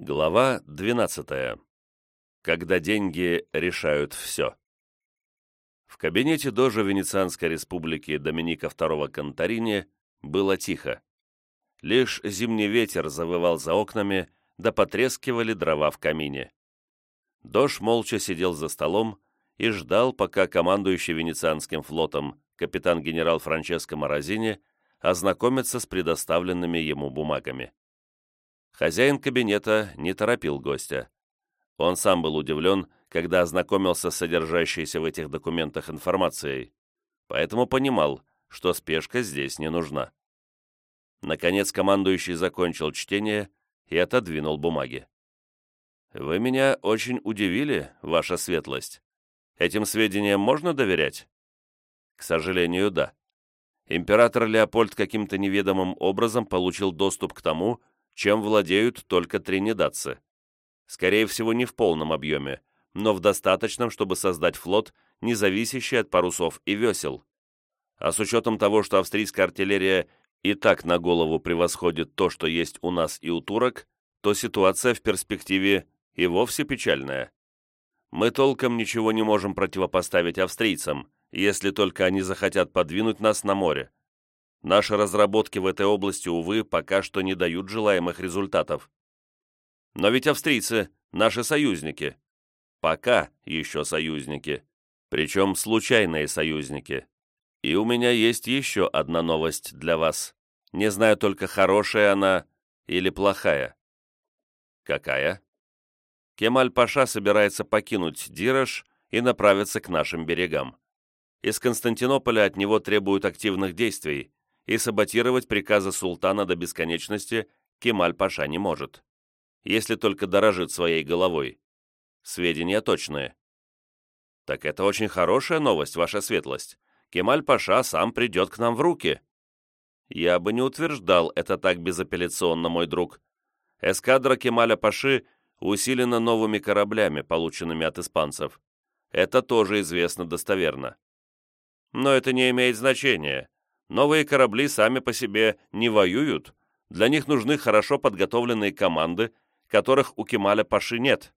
Глава 12. Когда деньги решают все. В кабинете дожа Венецианской республики Доминика II Конторини было тихо. Лишь зимний ветер завывал за окнами, да потрескивали дрова в камине. Дож молча сидел за столом и ждал, пока командующий Венецианским флотом капитан-генерал Франческо Морозини ознакомится с предоставленными ему бумагами. Хозяин кабинета не торопил гостя. Он сам был удивлен, когда ознакомился с содержащейся в этих документах информацией, поэтому понимал, что спешка здесь не нужна. Наконец командующий закончил чтение и отодвинул бумаги. «Вы меня очень удивили, ваша светлость. Этим сведениям можно доверять?» «К сожалению, да. Император Леопольд каким-то неведомым образом получил доступ к тому, чем владеют только тринидадцы. Скорее всего, не в полном объеме, но в достаточном, чтобы создать флот, не зависящий от парусов и весел. А с учетом того, что австрийская артиллерия и так на голову превосходит то, что есть у нас и у турок, то ситуация в перспективе и вовсе печальная. Мы толком ничего не можем противопоставить австрийцам, если только они захотят подвинуть нас на море. Наши разработки в этой области, увы, пока что не дают желаемых результатов. Но ведь австрийцы – наши союзники. Пока еще союзники. Причем случайные союзники. И у меня есть еще одна новость для вас. Не знаю только, хорошая она или плохая. Какая? Кемаль-Паша собирается покинуть Дираж и направиться к нашим берегам. Из Константинополя от него требуют активных действий, и саботировать приказы султана до бесконечности Кемаль-Паша не может, если только дорожит своей головой. Сведения точные. Так это очень хорошая новость, ваша светлость. Кемаль-Паша сам придет к нам в руки. Я бы не утверждал это так безапелляционно, мой друг. Эскадра Кемаля-Паши усилена новыми кораблями, полученными от испанцев. Это тоже известно достоверно. Но это не имеет значения. Новые корабли сами по себе не воюют, для них нужны хорошо подготовленные команды, которых у Кемаля Паши нет,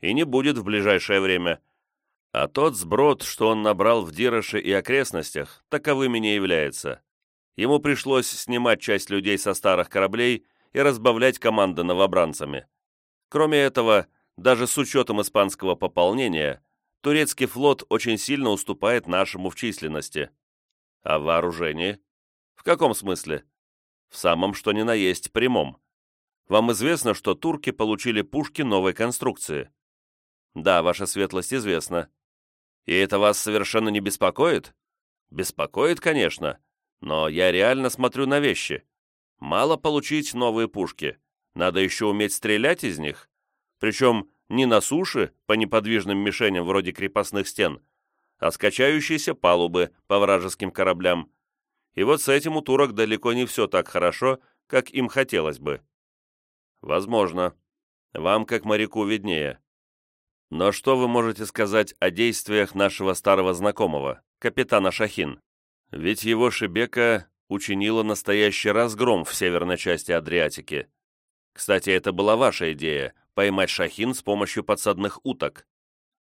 и не будет в ближайшее время. А тот сброд, что он набрал в Дироше и окрестностях, таковыми не является. Ему пришлось снимать часть людей со старых кораблей и разбавлять команды новобранцами. Кроме этого, даже с учетом испанского пополнения, турецкий флот очень сильно уступает нашему в численности. А вооружение? В каком смысле? В самом что ни на есть прямом. Вам известно, что турки получили пушки новой конструкции? Да, ваша светлость, известно. И это вас совершенно не беспокоит? Беспокоит, конечно, но я реально смотрю на вещи. Мало получить новые пушки, надо еще уметь стрелять из них. Причем не на суше, по неподвижным мишеням вроде крепостных стен, а скачающиеся палубы по вражеским кораблям. И вот с этим у турок далеко не все так хорошо, как им хотелось бы. Возможно. Вам, как моряку, виднее. Но что вы можете сказать о действиях нашего старого знакомого, капитана Шахин? Ведь его Шебека учинила настоящий разгром в северной части Адриатики. Кстати, это была ваша идея – поймать Шахин с помощью подсадных уток.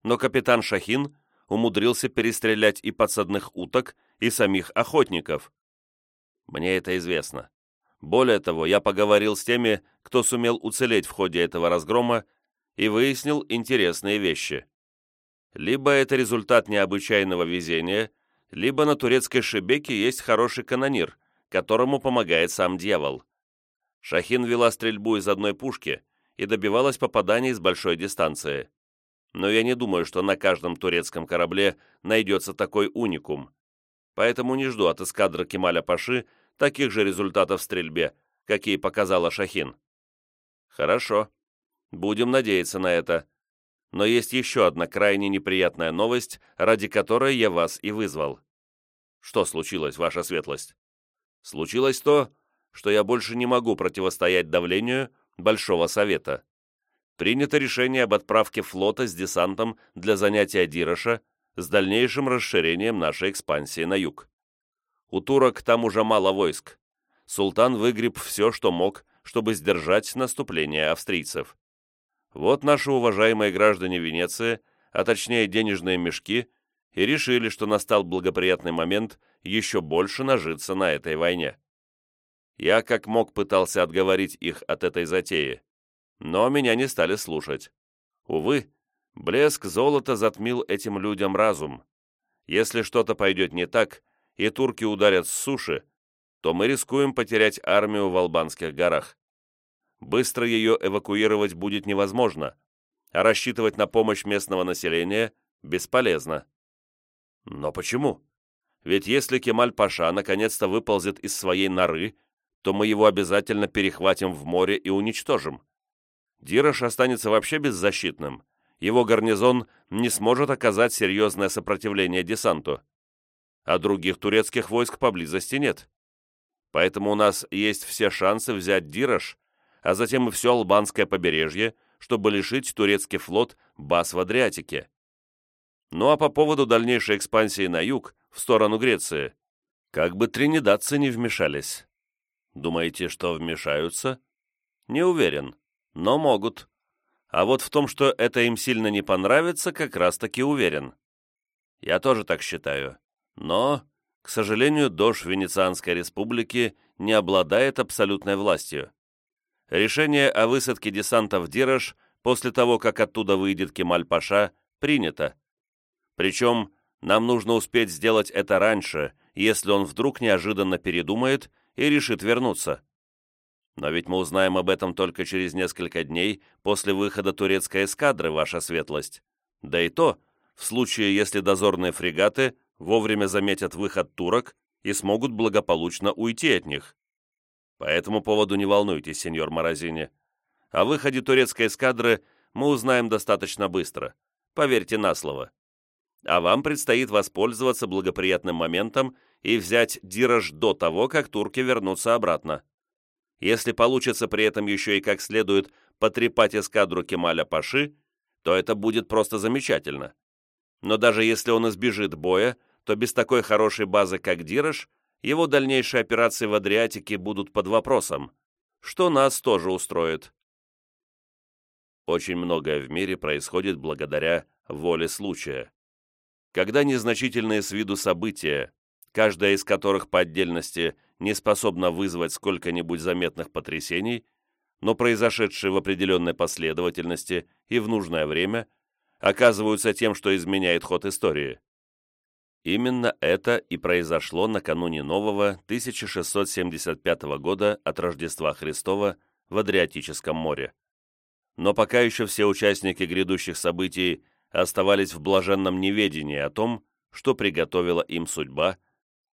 Но капитан Шахин умудрился перестрелять и подсадных уток, и самих охотников. Мне это известно. Более того, я поговорил с теми, кто сумел уцелеть в ходе этого разгрома, и выяснил интересные вещи. Либо это результат необычайного везения, либо на турецкой шебеке есть хороший канонир, которому помогает сам дьявол. Шахин вела стрельбу из одной пушки и добивалась попаданий с большой дистанции но я не думаю, что на каждом турецком корабле найдется такой уникум. Поэтому не жду от эскадры Кемаля Паши таких же результатов в стрельбе, какие показала Шахин. Хорошо. Будем надеяться на это. Но есть еще одна крайне неприятная новость, ради которой я вас и вызвал. Что случилось, ваша светлость? Случилось то, что я больше не могу противостоять давлению Большого Совета принято решение об отправке флота с десантом для занятия Дироша с дальнейшим расширением нашей экспансии на юг. У турок там уже мало войск. Султан выгреб все, что мог, чтобы сдержать наступление австрийцев. Вот наши уважаемые граждане Венеции, а точнее денежные мешки, и решили, что настал благоприятный момент еще больше нажиться на этой войне. Я как мог пытался отговорить их от этой затеи, но меня не стали слушать. Увы, блеск золота затмил этим людям разум. Если что-то пойдет не так, и турки ударят с суши, то мы рискуем потерять армию в Албанских горах. Быстро ее эвакуировать будет невозможно, а рассчитывать на помощь местного населения бесполезно. Но почему? Ведь если Кемаль-Паша наконец-то выползет из своей норы, то мы его обязательно перехватим в море и уничтожим. Дирош останется вообще беззащитным. Его гарнизон не сможет оказать серьезное сопротивление десанту. А других турецких войск поблизости нет. Поэтому у нас есть все шансы взять Дирош, а затем и все албанское побережье, чтобы лишить турецкий флот баз в Адриатике. Ну а по поводу дальнейшей экспансии на юг, в сторону Греции, как бы тринидадцы не вмешались. Думаете, что вмешаются? Не уверен, но могут. А вот в том, что это им сильно не понравится, как раз-таки уверен. Я тоже так считаю. Но, к сожалению, дождь Венецианской республики не обладает абсолютной властью. Решение о высадке десанта в Дираж после того, как оттуда выйдет Кемаль-Паша, принято. Причем нам нужно успеть сделать это раньше, если он вдруг неожиданно передумает и решит вернуться. Но ведь мы узнаем об этом только через несколько дней после выхода турецкой эскадры, ваша светлость. Да и то, в случае, если дозорные фрегаты вовремя заметят выход турок и смогут благополучно уйти от них. По этому поводу не волнуйтесь, сеньор Морозини. О выходе турецкой эскадры мы узнаем достаточно быстро. Поверьте на слово а вам предстоит воспользоваться благоприятным моментом и взять Дираж до того, как турки вернутся обратно. Если получится при этом еще и как следует потрепать эскадру Кемаля Паши, то это будет просто замечательно. Но даже если он избежит боя, то без такой хорошей базы, как Дираж, его дальнейшие операции в Адриатике будут под вопросом, что нас тоже устроит. Очень многое в мире происходит благодаря воле случая когда незначительные с виду события, каждая из которых по отдельности не способна вызвать сколько-нибудь заметных потрясений, но произошедшие в определенной последовательности и в нужное время, оказываются тем, что изменяет ход истории. Именно это и произошло накануне нового 1675 года от Рождества Христова в Адриатическом море. Но пока еще все участники грядущих событий оставались в блаженном неведении о том, что приготовила им судьба,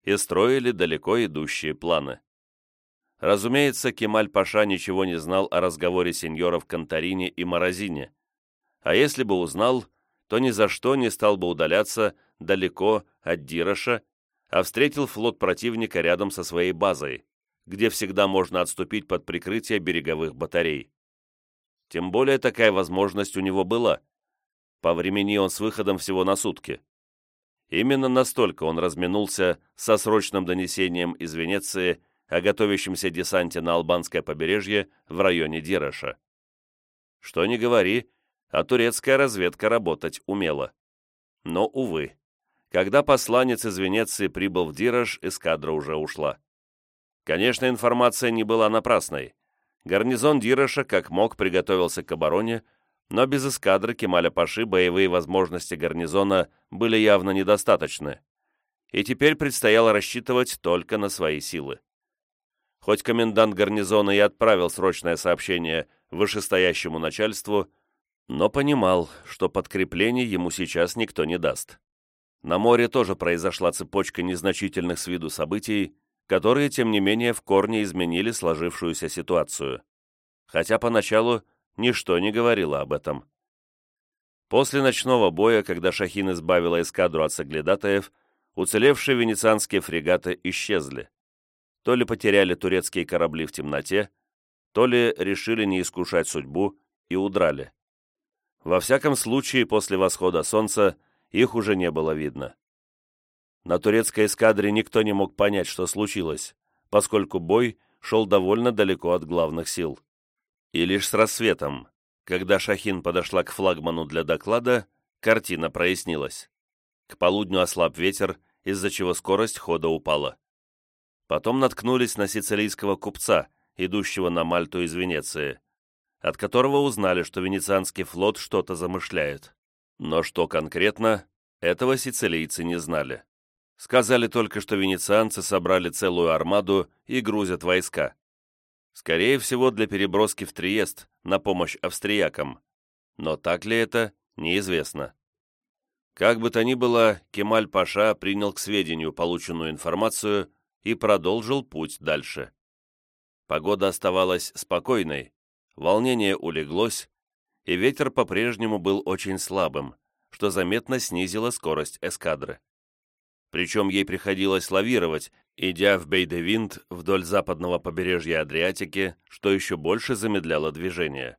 и строили далеко идущие планы. Разумеется, Кемаль-Паша ничего не знал о разговоре сеньоров Конторини и Морозине, а если бы узнал, то ни за что не стал бы удаляться далеко от Дироша, а встретил флот противника рядом со своей базой, где всегда можно отступить под прикрытие береговых батарей. Тем более такая возможность у него была – по времени он с выходом всего на сутки. Именно настолько он разминулся со срочным донесением из Венеции о готовящемся десанте на албанское побережье в районе Дироша. Что ни говори, а турецкая разведка работать умела. Но, увы, когда посланец из Венеции прибыл в Дирош, эскадра уже ушла. Конечно, информация не была напрасной. Гарнизон Дироша как мог приготовился к обороне, но без эскадры Кемаля Паши боевые возможности гарнизона были явно недостаточны, и теперь предстояло рассчитывать только на свои силы. Хоть комендант гарнизона и отправил срочное сообщение вышестоящему начальству, но понимал, что подкреплений ему сейчас никто не даст. На море тоже произошла цепочка незначительных с виду событий, которые, тем не менее, в корне изменили сложившуюся ситуацию. Хотя поначалу ничто не говорило об этом. После ночного боя, когда Шахин избавила эскадру от соглядатаев, уцелевшие венецианские фрегаты исчезли. То ли потеряли турецкие корабли в темноте, то ли решили не искушать судьбу и удрали. Во всяком случае, после восхода солнца их уже не было видно. На турецкой эскадре никто не мог понять, что случилось, поскольку бой шел довольно далеко от главных сил. И лишь с рассветом, Когда Шахин подошла к флагману для доклада, картина прояснилась. К полудню ослаб ветер, из-за чего скорость хода упала. Потом наткнулись на сицилийского купца, идущего на Мальту из Венеции, от которого узнали, что венецианский флот что-то замышляет. Но что конкретно, этого сицилийцы не знали. Сказали только, что венецианцы собрали целую армаду и грузят войска. Скорее всего, для переброски в Триест на помощь австриякам. Но так ли это, неизвестно. Как бы то ни было, Кемаль-Паша принял к сведению полученную информацию и продолжил путь дальше. Погода оставалась спокойной, волнение улеглось, и ветер по-прежнему был очень слабым, что заметно снизило скорость эскадры. Причем ей приходилось лавировать, идя в Бейдевинд вдоль западного побережья Адриатики, что еще больше замедляло движение.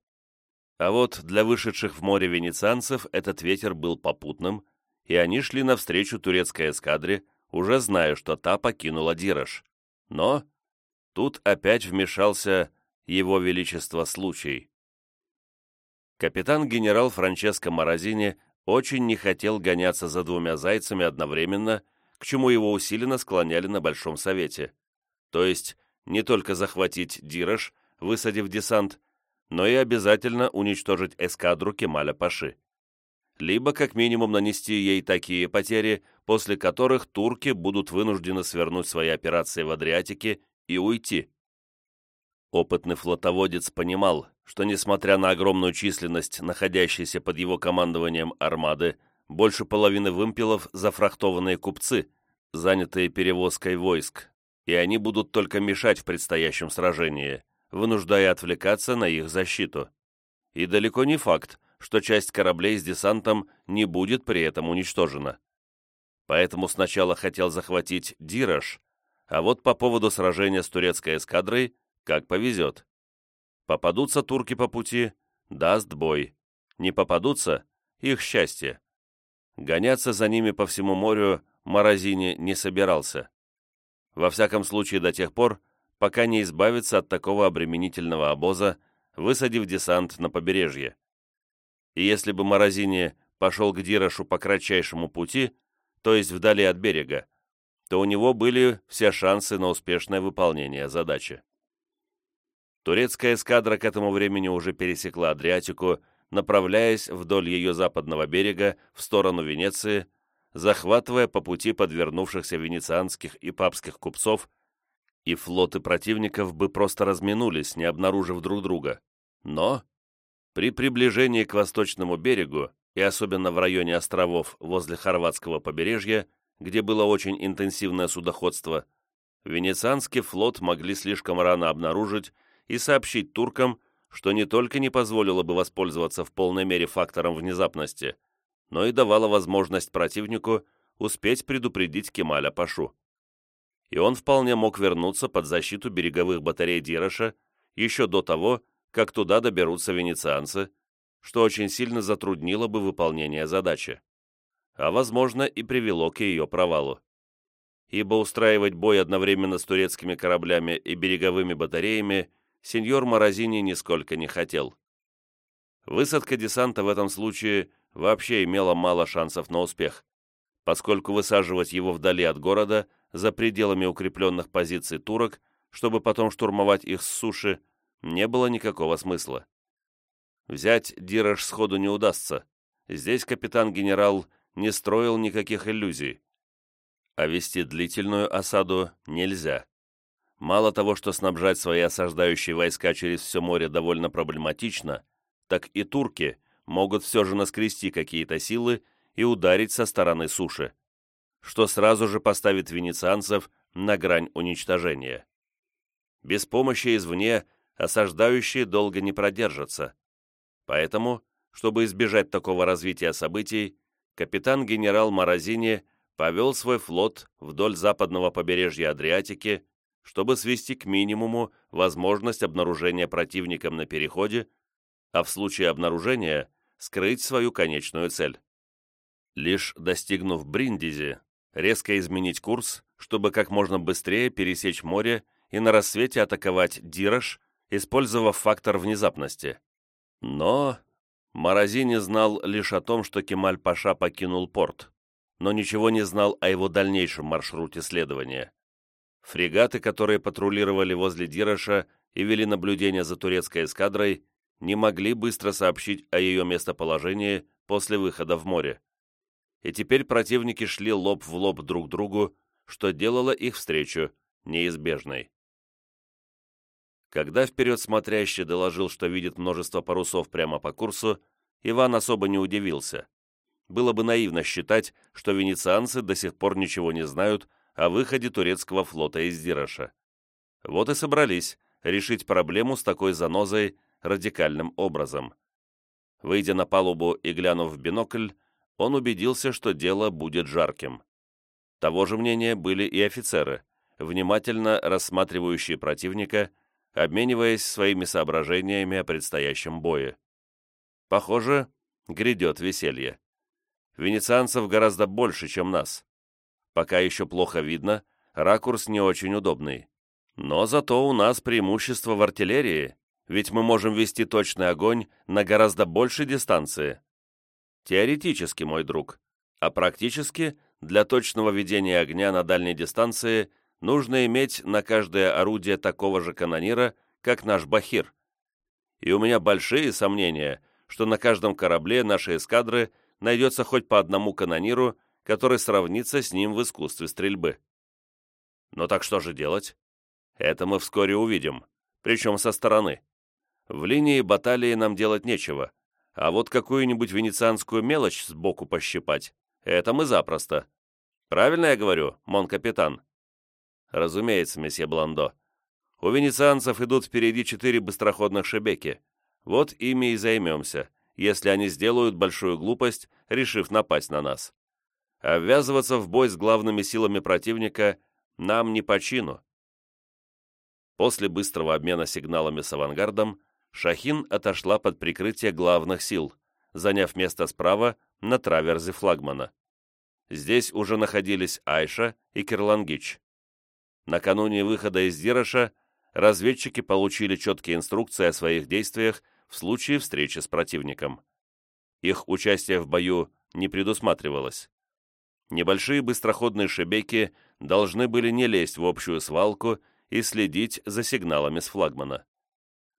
А вот для вышедших в море венецианцев этот ветер был попутным, и они шли навстречу турецкой эскадре, уже зная, что та покинула Дираж. Но Тут опять вмешался его величество случай. Капитан-генерал Франческо Морозини очень не хотел гоняться за двумя зайцами одновременно, к чему его усиленно склоняли на Большом Совете. То есть не только захватить Дираж, высадив десант, но и обязательно уничтожить эскадру Кемаля Паши. Либо как минимум нанести ей такие потери, после которых турки будут вынуждены свернуть свои операции в Адриатике и уйти. Опытный флотоводец понимал, что несмотря на огромную численность находящейся под его командованием армады, больше половины вымпелов зафрахтованные купцы, занятые перевозкой войск, и они будут только мешать в предстоящем сражении, вынуждая отвлекаться на их защиту. И далеко не факт, что часть кораблей с десантом не будет при этом уничтожена. Поэтому сначала хотел захватить Дираж, а вот по поводу сражения с турецкой эскадрой, как повезет. Попадутся турки по пути, даст бой. Не попадутся — их счастье. Гоняться за ними по всему морю Морозини не собирался. Во всяком случае до тех пор, пока не избавится от такого обременительного обоза, высадив десант на побережье. И если бы Морозини пошел к Дирашу по кратчайшему пути, то есть вдали от берега, то у него были все шансы на успешное выполнение задачи. Турецкая эскадра к этому времени уже пересекла Адриатику, направляясь вдоль ее западного берега в сторону Венеции, захватывая по пути подвернувшихся венецианских и папских купцов, и флоты противников бы просто разминулись, не обнаружив друг друга. Но при приближении к восточному берегу, и особенно в районе островов возле хорватского побережья, где было очень интенсивное судоходство, Венецианский флот могли слишком рано обнаружить и сообщить туркам, что не только не позволило бы воспользоваться в полной мере фактором внезапности, но и давало возможность противнику успеть предупредить Кемаля Пашу. И он вполне мог вернуться под защиту береговых батарей Дироша еще до того, как туда доберутся венецианцы, что очень сильно затруднило бы выполнение задачи а, возможно, и привело к ее провалу. Ибо устраивать бой одновременно с турецкими кораблями и береговыми батареями сеньор Морозини нисколько не хотел. Высадка десанта в этом случае вообще имела мало шансов на успех, поскольку высаживать его вдали от города, за пределами укрепленных позиций турок, чтобы потом штурмовать их с суши, не было никакого смысла. Взять Дираж сходу не удастся. Здесь капитан-генерал не строил никаких иллюзий. А вести длительную осаду нельзя. Мало того, что снабжать свои осаждающие войска через все море довольно проблематично, так и турки могут все же наскрести какие-то силы и ударить со стороны суши, что сразу же поставит венецианцев на грань уничтожения. Без помощи извне осаждающие долго не продержатся. Поэтому, чтобы избежать такого развития событий, капитан-генерал Морозини повел свой флот вдоль западного побережья Адриатики, чтобы свести к минимуму возможность обнаружения противником на переходе, а в случае обнаружения скрыть свою конечную цель. Лишь достигнув Бриндизи, резко изменить курс, чтобы как можно быстрее пересечь море и на рассвете атаковать Дираж, использовав фактор внезапности. Но Морозини знал лишь о том, что Кемаль-Паша покинул порт, но ничего не знал о его дальнейшем маршруте следования. Фрегаты, которые патрулировали возле Дираша и вели наблюдение за турецкой эскадрой, не могли быстро сообщить о ее местоположении после выхода в море. И теперь противники шли лоб в лоб друг другу, что делало их встречу неизбежной. Когда вперед смотрящий доложил, что видит множество парусов прямо по курсу, Иван особо не удивился. Было бы наивно считать, что венецианцы до сих пор ничего не знают о выходе турецкого флота из Дираша. Вот и собрались решить проблему с такой занозой радикальным образом. Выйдя на палубу и глянув в бинокль, он убедился, что дело будет жарким. Того же мнения были и офицеры, внимательно рассматривающие противника, обмениваясь своими соображениями о предстоящем бое. Похоже, грядет веселье. Венецианцев гораздо больше, чем нас. Пока еще плохо видно, ракурс не очень удобный. Но зато у нас преимущество в артиллерии, ведь мы можем вести точный огонь на гораздо большей дистанции. Теоретически, мой друг, а практически для точного ведения огня на дальней дистанции нужно иметь на каждое орудие такого же канонира, как наш Бахир. И у меня большие сомнения, что на каждом корабле нашей эскадры найдется хоть по одному канониру, который сравнится с ним в искусстве стрельбы. Но так что же делать? Это мы вскоре увидим, причем со стороны. В линии баталии нам делать нечего, а вот какую-нибудь венецианскую мелочь сбоку пощипать — это мы запросто. Правильно я говорю, мон-капитан? Разумеется, месье Бландо. У венецианцев идут впереди четыре быстроходных шебеки. Вот ими и займемся, если они сделают большую глупость, решив напасть на нас. А ввязываться в бой с главными силами противника нам не по чину. После быстрого обмена сигналами с авангардом Шахин отошла под прикрытие главных сил, заняв место справа на траверзе флагмана. Здесь уже находились Айша и Кирлангич. Накануне выхода из Дироша разведчики получили четкие инструкции о своих действиях в случае встречи с противником. Их участие в бою не предусматривалось. Небольшие быстроходные шебеки должны были не лезть в общую свалку и следить за сигналами с флагмана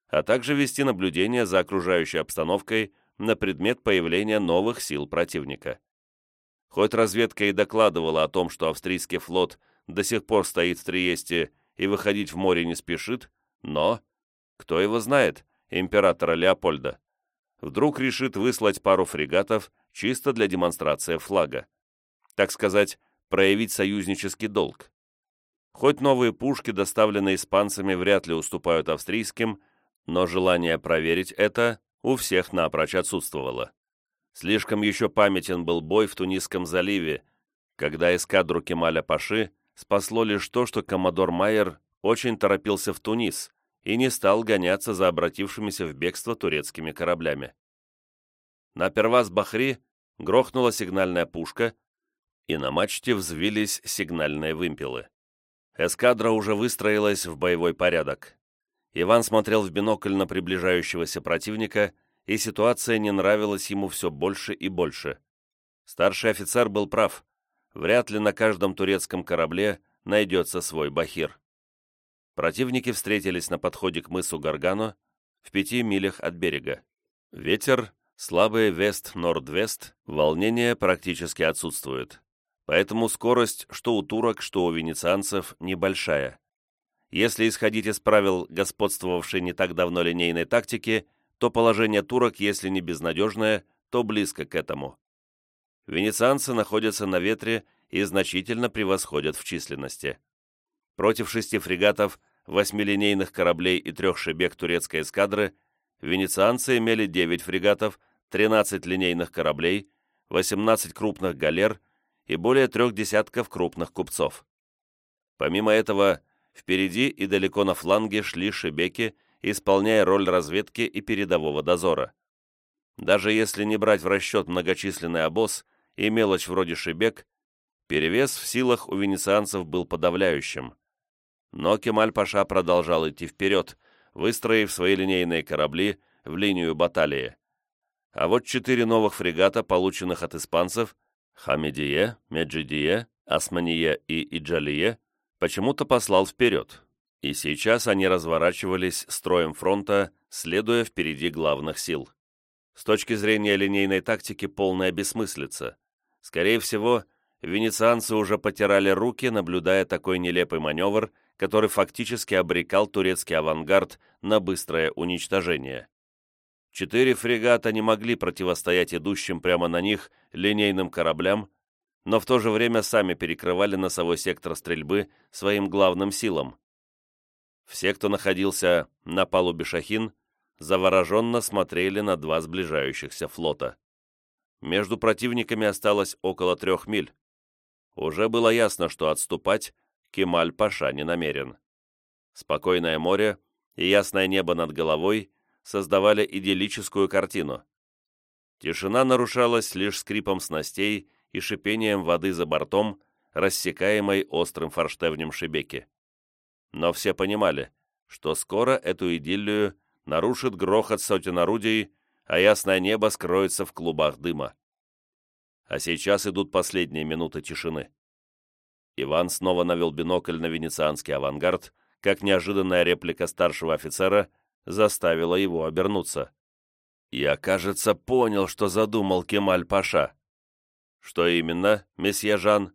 а также вести наблюдение за окружающей обстановкой на предмет появления новых сил противника. Хоть разведка и докладывала о том, что австрийский флот до сих пор стоит в Триесте и выходить в море не спешит, но, кто его знает, императора Леопольда, вдруг решит выслать пару фрегатов чисто для демонстрации флага. Так сказать, проявить союзнический долг. Хоть новые пушки, доставленные испанцами, вряд ли уступают австрийским, но желание проверить это у всех напрочь отсутствовало. Слишком еще памятен был бой в Тунисском заливе, когда эскадру Кемаля Паши спасло лишь то, что коммодор Майер очень торопился в Тунис и не стал гоняться за обратившимися в бегство турецкими кораблями. На перваз Бахри грохнула сигнальная пушка, и на мачте взвились сигнальные вымпелы. Эскадра уже выстроилась в боевой порядок. Иван смотрел в бинокль на приближающегося противника, и ситуация не нравилась ему все больше и больше. Старший офицер был прав. Вряд ли на каждом турецком корабле найдется свой бахир. Противники встретились на подходе к мысу Гаргано в пяти милях от берега. Ветер, слабый вест-норд-вест, волнение практически отсутствует. Поэтому скорость что у турок, что у венецианцев небольшая. Если исходить из правил господствовавшей не так давно линейной тактики, то положение турок, если не безнадежное, то близко к этому. Венецианцы находятся на ветре и значительно превосходят в численности. Против шести фрегатов, восьмилинейных кораблей и трех шебек турецкой эскадры венецианцы имели 9 фрегатов, 13 линейных кораблей, 18 крупных галер и более трех десятков крупных купцов. Помимо этого, Впереди и далеко на фланге шли шебеки, исполняя роль разведки и передового дозора. Даже если не брать в расчет многочисленный обоз и мелочь вроде шебек, перевес в силах у венецианцев был подавляющим. Но Кемаль-Паша продолжал идти вперед, выстроив свои линейные корабли в линию баталии. А вот четыре новых фрегата, полученных от испанцев, Хамедие, Меджидие, Османие и Иджалие, почему-то послал вперед, и сейчас они разворачивались строем фронта, следуя впереди главных сил. С точки зрения линейной тактики полная бессмыслица. Скорее всего, венецианцы уже потирали руки, наблюдая такой нелепый маневр, который фактически обрекал турецкий авангард на быстрое уничтожение. Четыре фрегата не могли противостоять идущим прямо на них линейным кораблям, но в то же время сами перекрывали носовой сектор стрельбы своим главным силам. Все, кто находился на палубе «Шахин», завороженно смотрели на два сближающихся флота. Между противниками осталось около трех миль. Уже было ясно, что отступать Кемаль-Паша не намерен. Спокойное море и ясное небо над головой создавали идиллическую картину. Тишина нарушалась лишь скрипом снастей и шипением воды за бортом, рассекаемой острым форштевнем шибеки. Но все понимали, что скоро эту идиллию нарушит грохот сотен орудий, а ясное небо скроется в клубах дыма. А сейчас идут последние минуты тишины. Иван снова навел бинокль на венецианский авангард, как неожиданная реплика старшего офицера заставила его обернуться. «Я, кажется, понял, что задумал Кемаль-Паша». «Что именно, месье Жан?»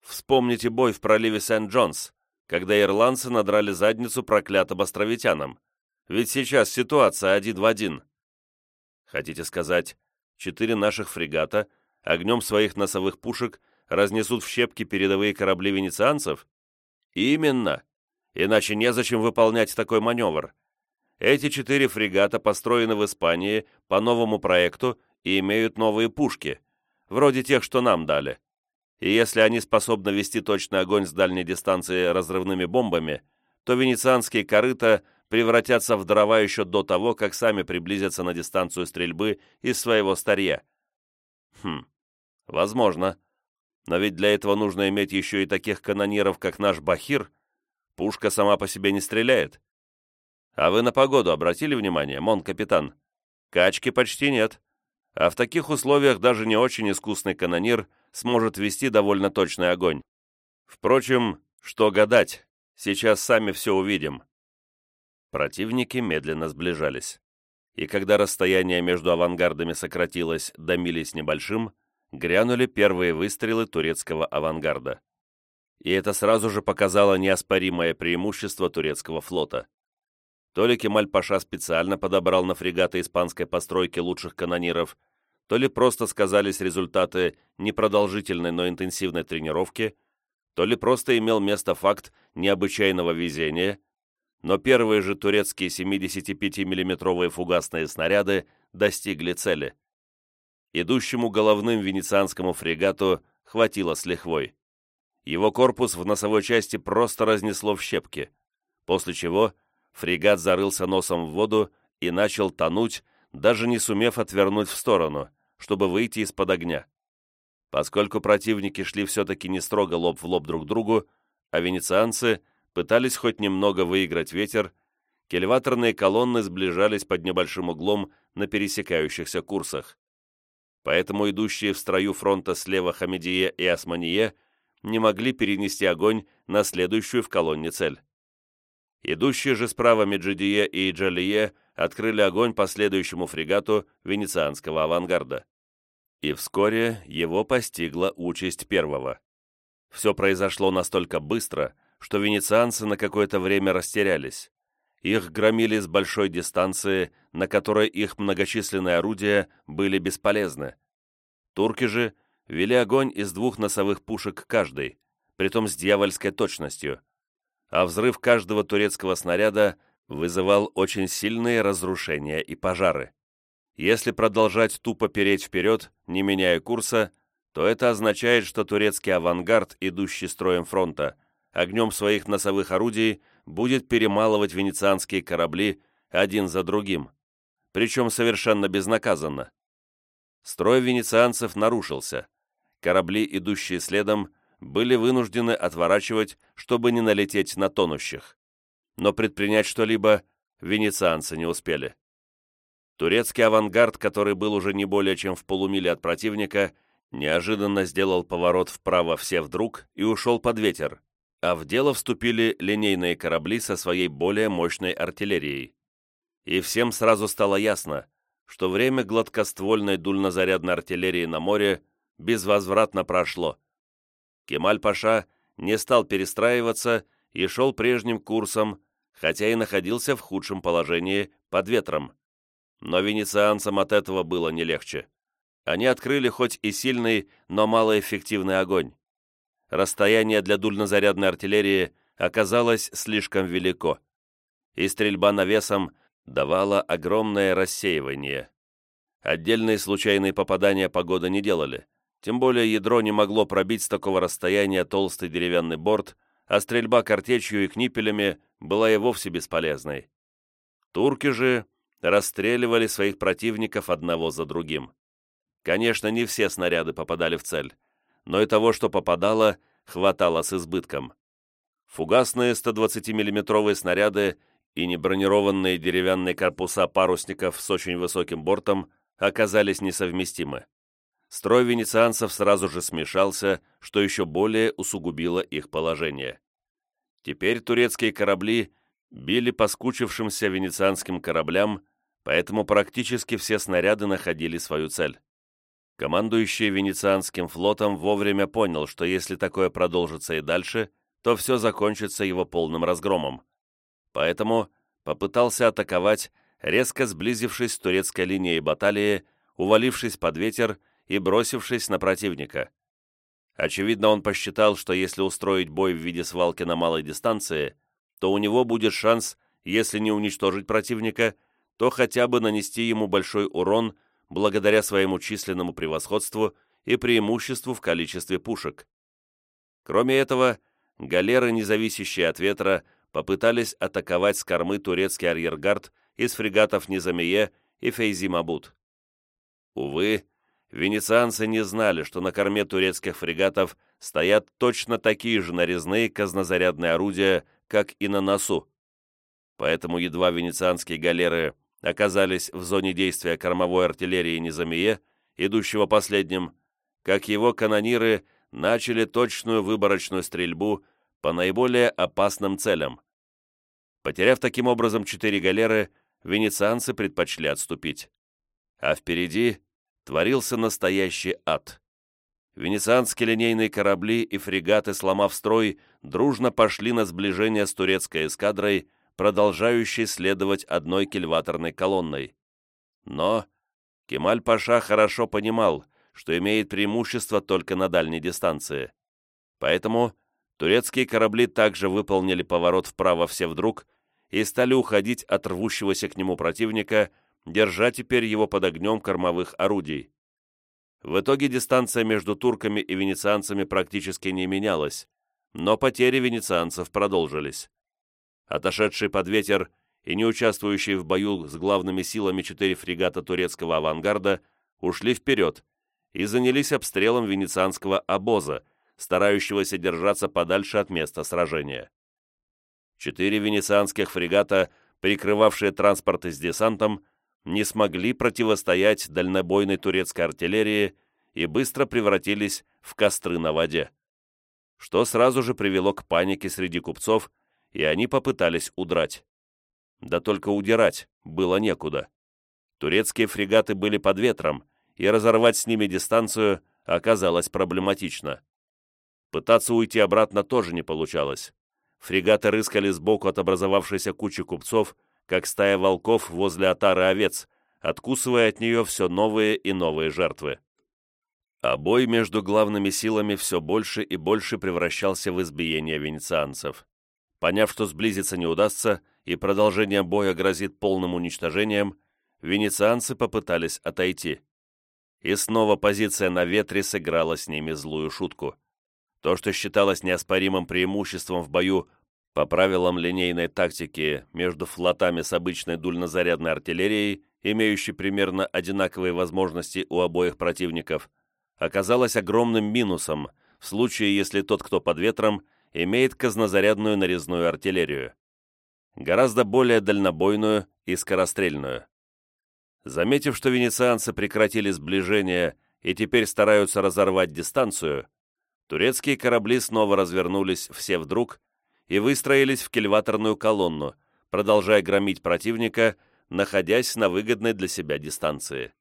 «Вспомните бой в проливе Сент-Джонс, когда ирландцы надрали задницу проклятым островитянам. Ведь сейчас ситуация один в один. Хотите сказать, четыре наших фрегата огнем своих носовых пушек разнесут в щепки передовые корабли венецианцев? Именно. Иначе незачем выполнять такой маневр. Эти четыре фрегата построены в Испании по новому проекту и имеют новые пушки, вроде тех, что нам дали. И если они способны вести точный огонь с дальней дистанции разрывными бомбами, то венецианские корыта превратятся в дрова еще до того, как сами приблизятся на дистанцию стрельбы из своего старья. Хм, возможно. Но ведь для этого нужно иметь еще и таких канониров, как наш Бахир. Пушка сама по себе не стреляет. А вы на погоду обратили внимание, мон-капитан? Качки почти нет. А в таких условиях даже не очень искусный канонир сможет вести довольно точный огонь. Впрочем, что гадать, сейчас сами все увидим. Противники медленно сближались. И когда расстояние между авангардами сократилось до мили с небольшим, грянули первые выстрелы турецкого авангарда. И это сразу же показало неоспоримое преимущество турецкого флота. То ли Кемаль-Паша специально подобрал на фрегаты испанской постройки лучших канониров, то ли просто сказались результаты непродолжительной, но интенсивной тренировки, то ли просто имел место факт необычайного везения – но первые же турецкие 75 миллиметровые фугасные снаряды достигли цели. Идущему головным венецианскому фрегату хватило с лихвой. Его корпус в носовой части просто разнесло в щепки, после чего фрегат зарылся носом в воду и начал тонуть, даже не сумев отвернуть в сторону, чтобы выйти из-под огня. Поскольку противники шли все-таки не строго лоб в лоб друг другу, а венецианцы — пытались хоть немного выиграть ветер, кельваторные колонны сближались под небольшим углом на пересекающихся курсах. Поэтому идущие в строю фронта слева Хамедие и Османие не могли перенести огонь на следующую в колонне цель. Идущие же справа Меджидие и Джалие открыли огонь по следующему фрегату венецианского авангарда. И вскоре его постигла участь первого. Все произошло настолько быстро, что венецианцы на какое-то время растерялись. Их громили с большой дистанции, на которой их многочисленные орудия были бесполезны. Турки же вели огонь из двух носовых пушек каждой, притом с дьявольской точностью, а взрыв каждого турецкого снаряда вызывал очень сильные разрушения и пожары. Если продолжать тупо переть вперед, не меняя курса, то это означает, что турецкий авангард, идущий строем фронта, огнем своих носовых орудий будет перемалывать венецианские корабли один за другим, причем совершенно безнаказанно. Строй венецианцев нарушился. Корабли, идущие следом, были вынуждены отворачивать, чтобы не налететь на тонущих. Но предпринять что-либо венецианцы не успели. Турецкий авангард, который был уже не более чем в полумиле от противника, неожиданно сделал поворот вправо все вдруг и ушел под ветер, а в дело вступили линейные корабли со своей более мощной артиллерией. И всем сразу стало ясно, что время гладкоствольной дульнозарядной артиллерии на море безвозвратно прошло. Кемаль-Паша не стал перестраиваться и шел прежним курсом, хотя и находился в худшем положении под ветром. Но венецианцам от этого было не легче. Они открыли хоть и сильный, но малоэффективный огонь. Расстояние для дульнозарядной артиллерии оказалось слишком велико, и стрельба навесом давала огромное рассеивание. Отдельные случайные попадания погоды не делали, тем более ядро не могло пробить с такого расстояния толстый деревянный борт, а стрельба картечью и книпелями была и вовсе бесполезной. Турки же расстреливали своих противников одного за другим. Конечно, не все снаряды попадали в цель, но и того, что попадало, хватало с избытком. Фугасные 120 миллиметровые снаряды и небронированные деревянные корпуса парусников с очень высоким бортом оказались несовместимы. Строй венецианцев сразу же смешался, что еще более усугубило их положение. Теперь турецкие корабли били по скучившимся венецианским кораблям, поэтому практически все снаряды находили свою цель. Командующий Венецианским флотом вовремя понял, что если такое продолжится и дальше, то все закончится его полным разгромом. Поэтому попытался атаковать, резко сблизившись с турецкой линией баталии, увалившись под ветер и бросившись на противника. Очевидно, он посчитал, что если устроить бой в виде свалки на малой дистанции, то у него будет шанс, если не уничтожить противника, то хотя бы нанести ему большой урон благодаря своему численному превосходству и преимуществу в количестве пушек. Кроме этого, галеры, независящие от ветра, попытались атаковать с кормы турецкий арьергард из фрегатов Низамие и Фейзи-Мабут. Увы, венецианцы не знали, что на корме турецких фрегатов стоят точно такие же нарезные казнозарядные орудия, как и на носу. Поэтому едва венецианские галеры оказались в зоне действия кормовой артиллерии Низамие, идущего последним, как его канониры начали точную выборочную стрельбу по наиболее опасным целям. Потеряв таким образом четыре галеры, венецианцы предпочли отступить. А впереди творился настоящий ад. Венецианские линейные корабли и фрегаты, сломав строй, дружно пошли на сближение с турецкой эскадрой, продолжающей следовать одной кильваторной колонной. Но Кемаль-Паша хорошо понимал, что имеет преимущество только на дальней дистанции. Поэтому турецкие корабли также выполнили поворот вправо все вдруг и стали уходить от рвущегося к нему противника, держа теперь его под огнем кормовых орудий. В итоге дистанция между турками и венецианцами практически не менялась, но потери венецианцев продолжились. Отошедший под ветер и не участвующие в бою с главными силами четыре фрегата турецкого авангарда ушли вперед и занялись обстрелом венецианского обоза, старающегося держаться подальше от места сражения. Четыре венецианских фрегата, прикрывавшие транспорты с десантом, не смогли противостоять дальнобойной турецкой артиллерии и быстро превратились в костры на воде, что сразу же привело к панике среди купцов, и они попытались удрать. Да только удирать было некуда. Турецкие фрегаты были под ветром, и разорвать с ними дистанцию оказалось проблематично. Пытаться уйти обратно тоже не получалось. Фрегаты рыскали сбоку от образовавшейся кучи купцов, как стая волков возле отары овец, откусывая от нее все новые и новые жертвы. А бой между главными силами все больше и больше превращался в избиение венецианцев. Поняв, что сблизиться не удастся и продолжение боя грозит полным уничтожением, венецианцы попытались отойти. И снова позиция на ветре сыграла с ними злую шутку. То, что считалось неоспоримым преимуществом в бою по правилам линейной тактики между флотами с обычной дульнозарядной артиллерией, имеющей примерно одинаковые возможности у обоих противников, оказалось огромным минусом в случае, если тот, кто под ветром, имеет казнозарядную нарезную артиллерию. Гораздо более дальнобойную и скорострельную. Заметив, что венецианцы прекратили сближение и теперь стараются разорвать дистанцию, турецкие корабли снова развернулись все вдруг и выстроились в кильваторную колонну, продолжая громить противника, находясь на выгодной для себя дистанции.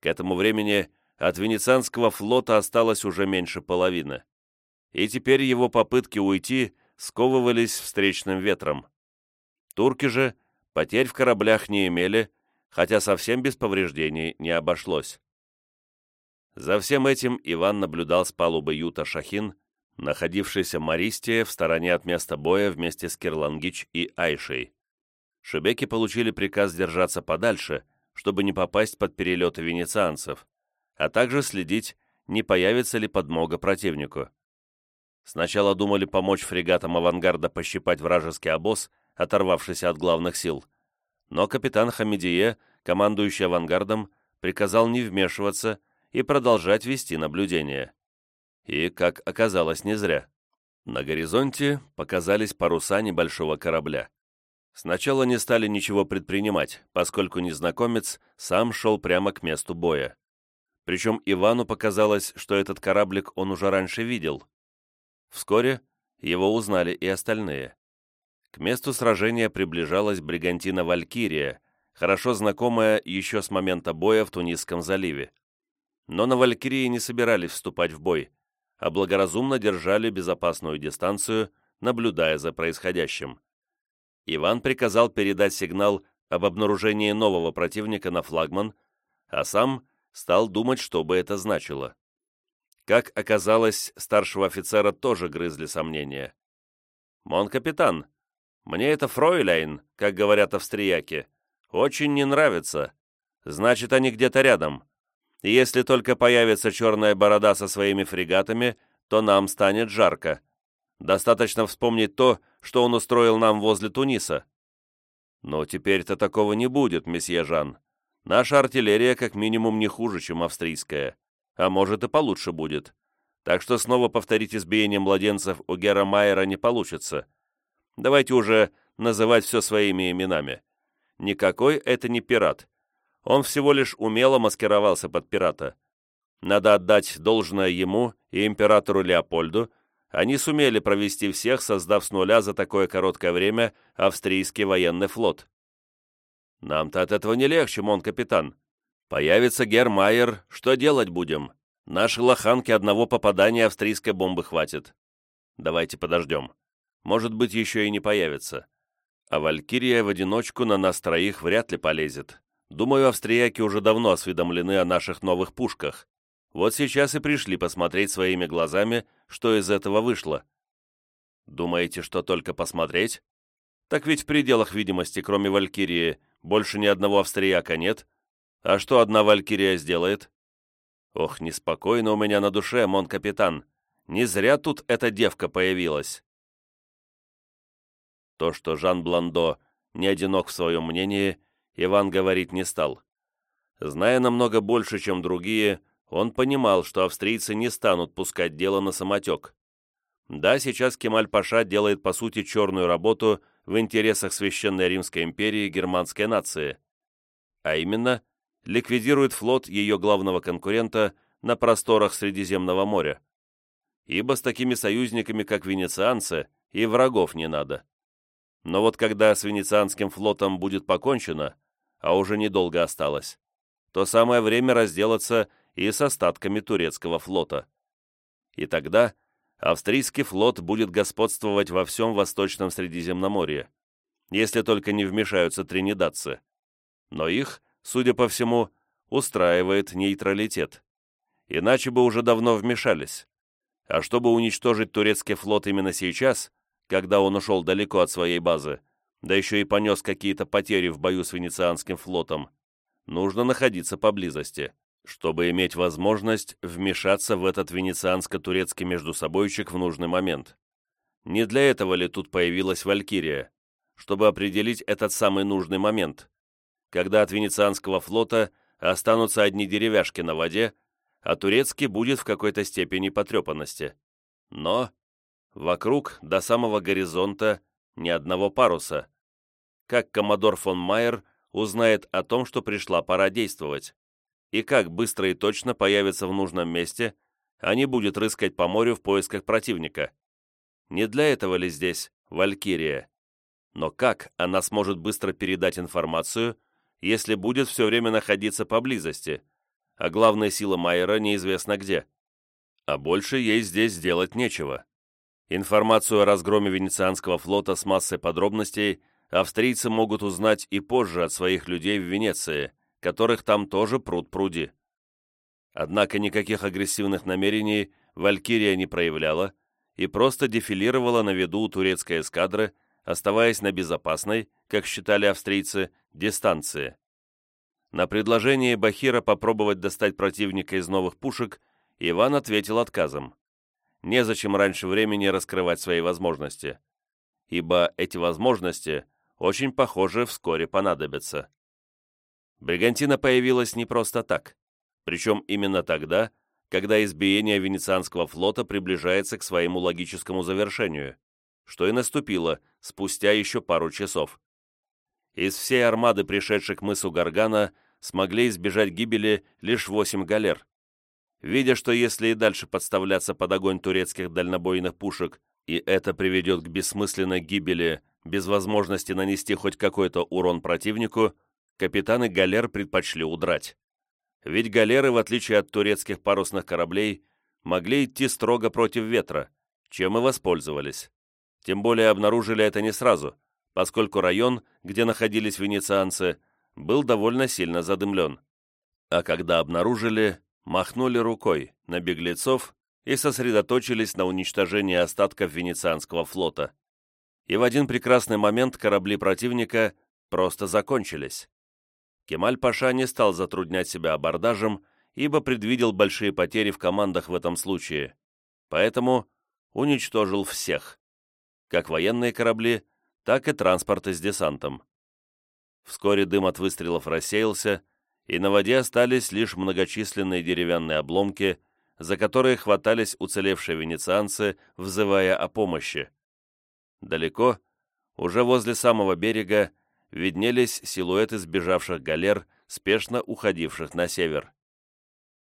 К этому времени от венецианского флота осталось уже меньше половины, и теперь его попытки уйти сковывались встречным ветром. Турки же потерь в кораблях не имели, хотя совсем без повреждений не обошлось. За всем этим Иван наблюдал с палубы Юта Шахин, находившийся Мористия в стороне от места боя вместе с Кирлангич и Айшей. Шебеки получили приказ держаться подальше, чтобы не попасть под перелеты венецианцев, а также следить, не появится ли подмога противнику. Сначала думали помочь фрегатам авангарда пощипать вражеский обоз, оторвавшийся от главных сил, но капитан Хамидие, командующий авангардом, приказал не вмешиваться и продолжать вести наблюдение. И, как оказалось, не зря. На горизонте показались паруса небольшого корабля. Сначала не стали ничего предпринимать, поскольку незнакомец сам шел прямо к месту боя. Причем Ивану показалось, что этот кораблик он уже раньше видел. Вскоре его узнали и остальные. К месту сражения приближалась бригантина «Валькирия», хорошо знакомая еще с момента боя в Тунисском заливе. Но на «Валькирии» не собирались вступать в бой, а благоразумно держали безопасную дистанцию, наблюдая за происходящим. Иван приказал передать сигнал об обнаружении нового противника на флагман, а сам стал думать, что бы это значило. Как оказалось, старшего офицера тоже грызли сомнения. «Мон капитан, мне это фройляйн, как говорят австрияки, очень не нравится. Значит, они где-то рядом. И если только появится черная борода со своими фрегатами, то нам станет жарко. Достаточно вспомнить то, что он устроил нам возле Туниса. Но теперь-то такого не будет, месье Жан. Наша артиллерия как минимум не хуже, чем австрийская. А может и получше будет. Так что снова повторить избиение младенцев у Гера Майера не получится. Давайте уже называть все своими именами. Никакой это не пират. Он всего лишь умело маскировался под пирата. Надо отдать должное ему и императору Леопольду, они сумели провести всех, создав с нуля за такое короткое время австрийский военный флот. Нам-то от этого не легче, мон капитан. Появится Гермайер, что делать будем? Наши лоханки одного попадания австрийской бомбы хватит. Давайте подождем. Может быть, еще и не появится. А Валькирия в одиночку на нас троих вряд ли полезет. Думаю, австрияки уже давно осведомлены о наших новых пушках. Вот сейчас и пришли посмотреть своими глазами, что из этого вышло. Думаете, что только посмотреть? Так ведь в пределах видимости, кроме Валькирии, больше ни одного австрияка нет. А что одна Валькирия сделает? Ох, неспокойно у меня на душе, мон капитан. Не зря тут эта девка появилась. То, что Жан Бландо не одинок в своем мнении, Иван говорить не стал. Зная намного больше, чем другие, он понимал, что австрийцы не станут пускать дело на самотек. Да, сейчас Кемаль-Паша делает по сути черную работу в интересах Священной Римской империи и германской нации, а именно ликвидирует флот ее главного конкурента на просторах Средиземного моря. Ибо с такими союзниками, как венецианцы, и врагов не надо. Но вот когда с Венецианским флотом будет покончено, а уже недолго осталось, то самое время разделаться и с остатками турецкого флота. И тогда австрийский флот будет господствовать во всем Восточном Средиземноморье, если только не вмешаются тринидадцы. Но их, судя по всему, устраивает нейтралитет. Иначе бы уже давно вмешались. А чтобы уничтожить турецкий флот именно сейчас, когда он ушел далеко от своей базы, да еще и понес какие-то потери в бою с Венецианским флотом, нужно находиться поблизости, чтобы иметь возможность вмешаться в этот венецианско-турецкий междусобойчик в нужный момент. Не для этого ли тут появилась Валькирия? Чтобы определить этот самый нужный момент, когда от венецианского флота останутся одни деревяшки на воде, а турецкий будет в какой-то степени потрепанности. Но Вокруг, до самого горизонта, ни одного паруса. Как коммодор фон Майер, узнает о том, что пришла пора действовать, и как быстро и точно появится в нужном месте, а не будет рыскать по морю в поисках противника. Не для этого ли здесь Валькирия? Но как она сможет быстро передать информацию, если будет все время находиться поблизости, а главная сила Майера неизвестно где? А больше ей здесь сделать нечего. Информацию о разгроме Венецианского флота с массой подробностей австрийцы могут узнать и позже от своих людей в Венеции, которых там тоже пруд пруди. Однако никаких агрессивных намерений Валькирия не проявляла и просто дефилировала на виду турецкой эскадры, оставаясь на безопасной, как считали австрийцы, дистанции. На предложение Бахира попробовать достать противника из новых пушек Иван ответил отказом. Незачем раньше времени раскрывать свои возможности, ибо эти возможности очень похоже вскоре понадобятся. Бригантина появилась не просто так, причем именно тогда, когда избиение Венецианского флота приближается к своему логическому завершению, что и наступило спустя еще пару часов. Из всей армады, пришедших к мысу Гаргана, смогли избежать гибели лишь восемь галер. Видя, что если и дальше подставляться под огонь турецких дальнобойных пушек, и это приведет к бессмысленной гибели без возможности нанести хоть какой-то урон противнику, капитаны галер предпочли удрать. Ведь галеры, в отличие от турецких парусных кораблей, могли идти строго против ветра, чем и воспользовались. Тем более обнаружили это не сразу, поскольку район, где находились венецианцы, был довольно сильно задымлен. А когда обнаружили, махнули рукой на беглецов и сосредоточились на уничтожении остатков венецианского флота. И в один прекрасный момент корабли противника просто закончились. Кемаль-Паша не стал затруднять себя абордажем, ибо предвидел большие потери в командах в этом случае, поэтому уничтожил всех, как военные корабли, так и транспорты с десантом. Вскоре дым от выстрелов рассеялся, и на воде остались лишь многочисленные деревянные обломки, за которые хватались уцелевшие венецианцы, взывая о помощи. Далеко, уже возле самого берега, виднелись силуэты сбежавших галер, спешно уходивших на север.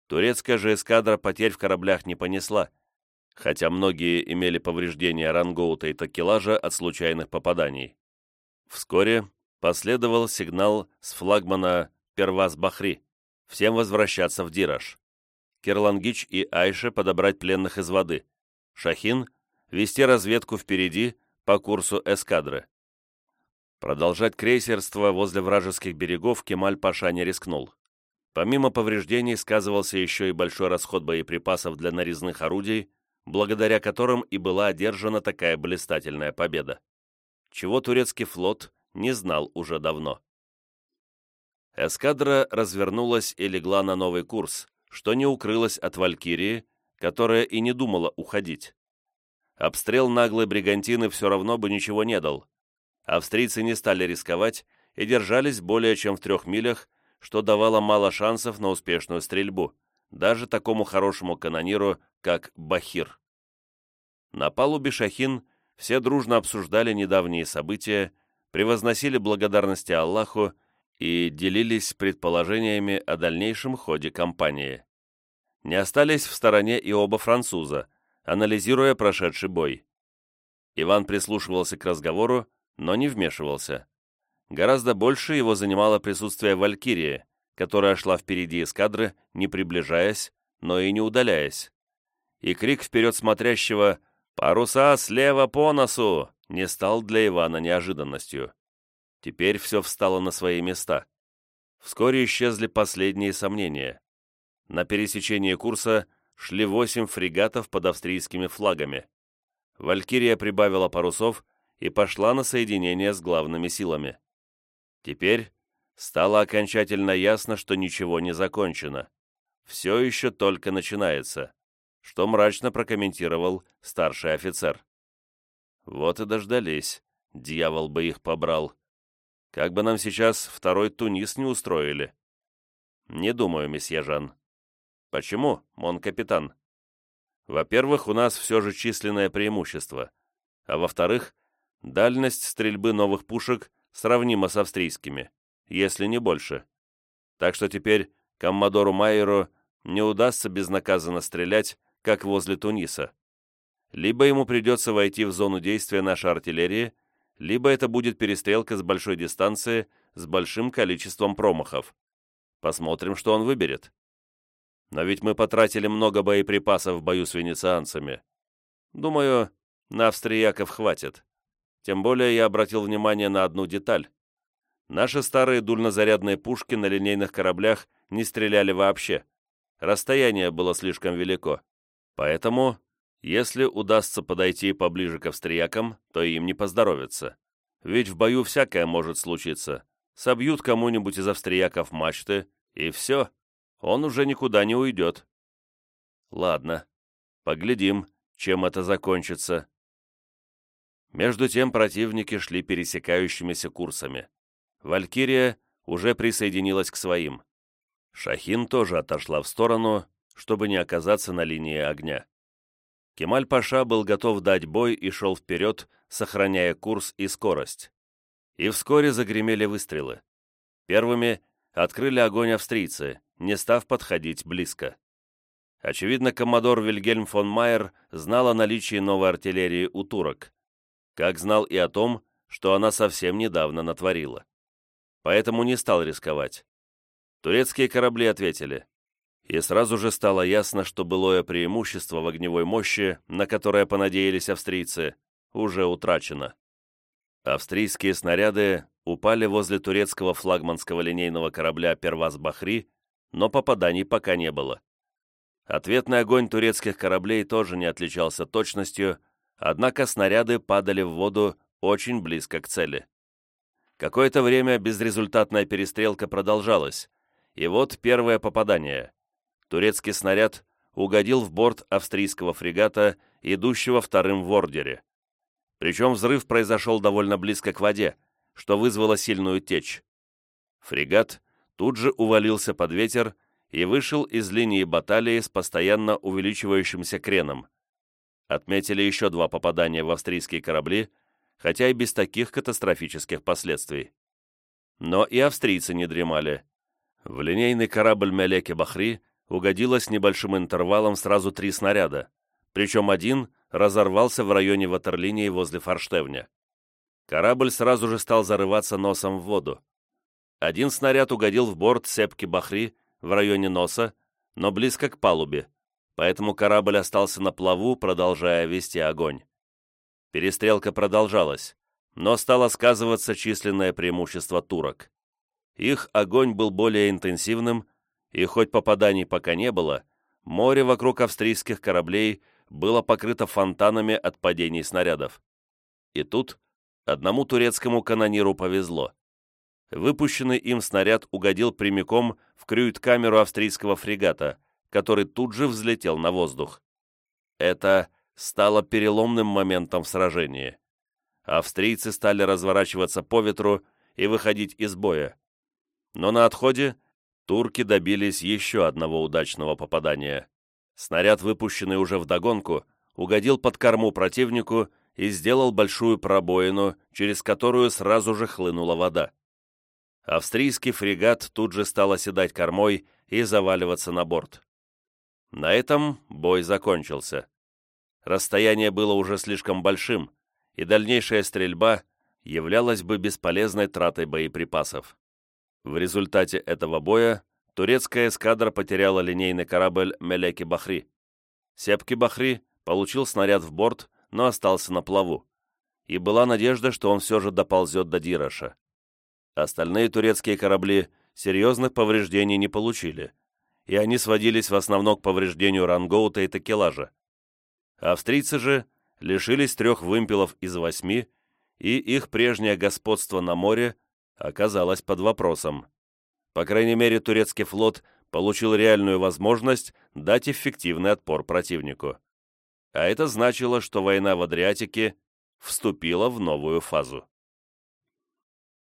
Турецкая же эскадра потерь в кораблях не понесла, хотя многие имели повреждения рангоута и такелажа от случайных попаданий. Вскоре последовал сигнал с флагмана «Первас Бахри» всем возвращаться в Дираж. Кирлангич и Айше подобрать пленных из воды. Шахин вести разведку впереди по курсу эскадры. Продолжать крейсерство возле вражеских берегов Кемаль-Паша не рискнул. Помимо повреждений сказывался еще и большой расход боеприпасов для нарезных орудий, благодаря которым и была одержана такая блистательная победа. Чего турецкий флот не знал уже давно. Эскадра развернулась и легла на новый курс, что не укрылось от Валькирии, которая и не думала уходить. Обстрел наглой бригантины все равно бы ничего не дал, Австрийцы не стали рисковать и держались более чем в трех милях, что давало мало шансов на успешную стрельбу, даже такому хорошему канониру, как Бахир. На палубе Шахин все дружно обсуждали недавние события, превозносили благодарности Аллаху и делились предположениями о дальнейшем ходе кампании. Не остались в стороне и оба француза, анализируя прошедший бой. Иван прислушивался к разговору, но не вмешивался. Гораздо больше его занимало присутствие Валькирии, которая шла впереди эскадры, не приближаясь, но и не удаляясь. И крик вперед смотрящего «Паруса слева по носу!» не стал для Ивана неожиданностью. Теперь все встало на свои места. Вскоре исчезли последние сомнения. На пересечении курса шли восемь фрегатов под австрийскими флагами. Валькирия прибавила парусов и пошла на соединение с главными силами. Теперь стало окончательно ясно, что ничего не закончено. Все еще только начинается, что мрачно прокомментировал старший офицер. Вот и дождались, дьявол бы их побрал. Как бы нам сейчас второй Тунис не устроили? Не думаю, месье Жан. Почему, мон капитан? Во-первых, у нас все же численное преимущество, а во-вторых, Дальность стрельбы новых пушек сравнима с австрийскими. если не больше. Так что теперь коммодору Майеру не удастся безнаказанно стрелять, как возле Туниса. Либо ему придется войти в зону действия нашей артиллерии, либо это будет перестрелка с большой дистанции с большим количеством промахов. Посмотрим, что он выберет. Но ведь мы потратили много боеприпасов в бою с венецианцами. Думаю, на австрияков хватит. Тем более я обратил внимание на одну деталь. Наши старые дульнозарядные пушки на линейных кораблях не стреляли вообще. Расстояние было слишком велико. Поэтому, если удастся подойти поближе к австриякам, то им не поздоровится. Ведь в бою всякое может случиться. Собьют кому-нибудь из австрияков мачты, и все, он уже никуда не уйдет. Ладно, поглядим, чем это закончится. Между тем противники шли пересекающимися курсами. Валькирия уже присоединилась к своим. Шахин тоже отошла в сторону, чтобы не оказаться на линии огня. Кемаль-Паша был готов дать бой и шел вперед, сохраняя курс и скорость. И вскоре загремели выстрелы. Первыми открыли огонь австрийцы, не став подходить близко. Очевидно, коммодор Вильгельм фон Майер знал о наличии новой артиллерии у турок, как знал и о том, что она совсем недавно натворила поэтому не стал рисковать. Турецкие корабли ответили, и сразу же стало ясно, что былое преимущество в огневой мощи, на которое понадеялись австрийцы, уже утрачено. Австрийские снаряды упали возле турецкого флагманского линейного корабля «Перваз Бахри», но попаданий пока не было. Ответный огонь турецких кораблей тоже не отличался точностью, однако снаряды падали в воду очень близко к цели. Какое-то время безрезультатная перестрелка продолжалась, и вот первое попадание. Турецкий снаряд угодил в борт австрийского фрегата, идущего вторым в ордере. Причем взрыв произошел довольно близко к воде, что вызвало сильную течь. Фрегат тут же увалился под ветер и вышел из линии баталии с постоянно увеличивающимся креном. Отметили еще два попадания в австрийские корабли – хотя и без таких катастрофических последствий. Но и австрийцы не дремали. В линейный корабль Мелеки-Бахри угодило с небольшим интервалом сразу три снаряда, причем один разорвался в районе ватерлинии возле форштевня. Корабль сразу же стал зарываться носом в воду. Один снаряд угодил в борт Сепки-Бахри в районе носа, но близко к палубе, поэтому корабль остался на плаву, продолжая вести огонь. Перестрелка продолжалась, но стало сказываться численное преимущество турок. Их огонь был более интенсивным, и хоть попаданий пока не было, море вокруг австрийских кораблей было покрыто фонтанами от падений снарядов. И тут одному турецкому канониру повезло. Выпущенный им снаряд угодил прямиком в крюит-камеру австрийского фрегата, который тут же взлетел на воздух. Это стало переломным моментом в сражении. Австрийцы стали разворачиваться по ветру и выходить из боя. Но на отходе турки добились еще одного удачного попадания. Снаряд, выпущенный уже вдогонку, угодил под корму противнику и сделал большую пробоину, через которую сразу же хлынула вода. Австрийский фрегат тут же стал оседать кормой и заваливаться на борт. На этом бой закончился. Расстояние было уже слишком большим, и дальнейшая стрельба являлась бы бесполезной тратой боеприпасов. В результате этого боя турецкая эскадра потеряла линейный корабль Мелеки-Бахри. Сепки-Бахри получил снаряд в борт, но остался на плаву. И была надежда, что он все же доползет до Дираша. Остальные турецкие корабли серьезных повреждений не получили, и они сводились в основном к повреждению рангоута и такелажа. Австрийцы же лишились трех вымпелов из восьми, и их прежнее господство на море оказалось под вопросом. По крайней мере, турецкий флот получил реальную возможность дать эффективный отпор противнику. А это значило, что война в Адриатике вступила в новую фазу.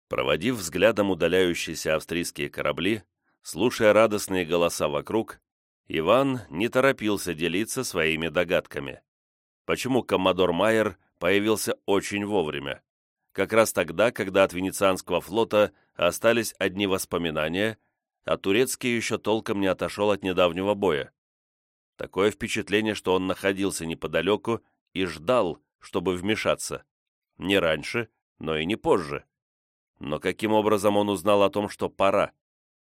Проводив взглядом удаляющиеся австрийские корабли, слушая радостные голоса вокруг, Иван не торопился делиться своими догадками. Почему коммодор Майер появился очень вовремя? Как раз тогда, когда от Венецианского флота остались одни воспоминания, а турецкий еще толком не отошел от недавнего боя. Такое впечатление, что он находился неподалеку и ждал, чтобы вмешаться. Не раньше, но и не позже. Но каким образом он узнал о том, что пора?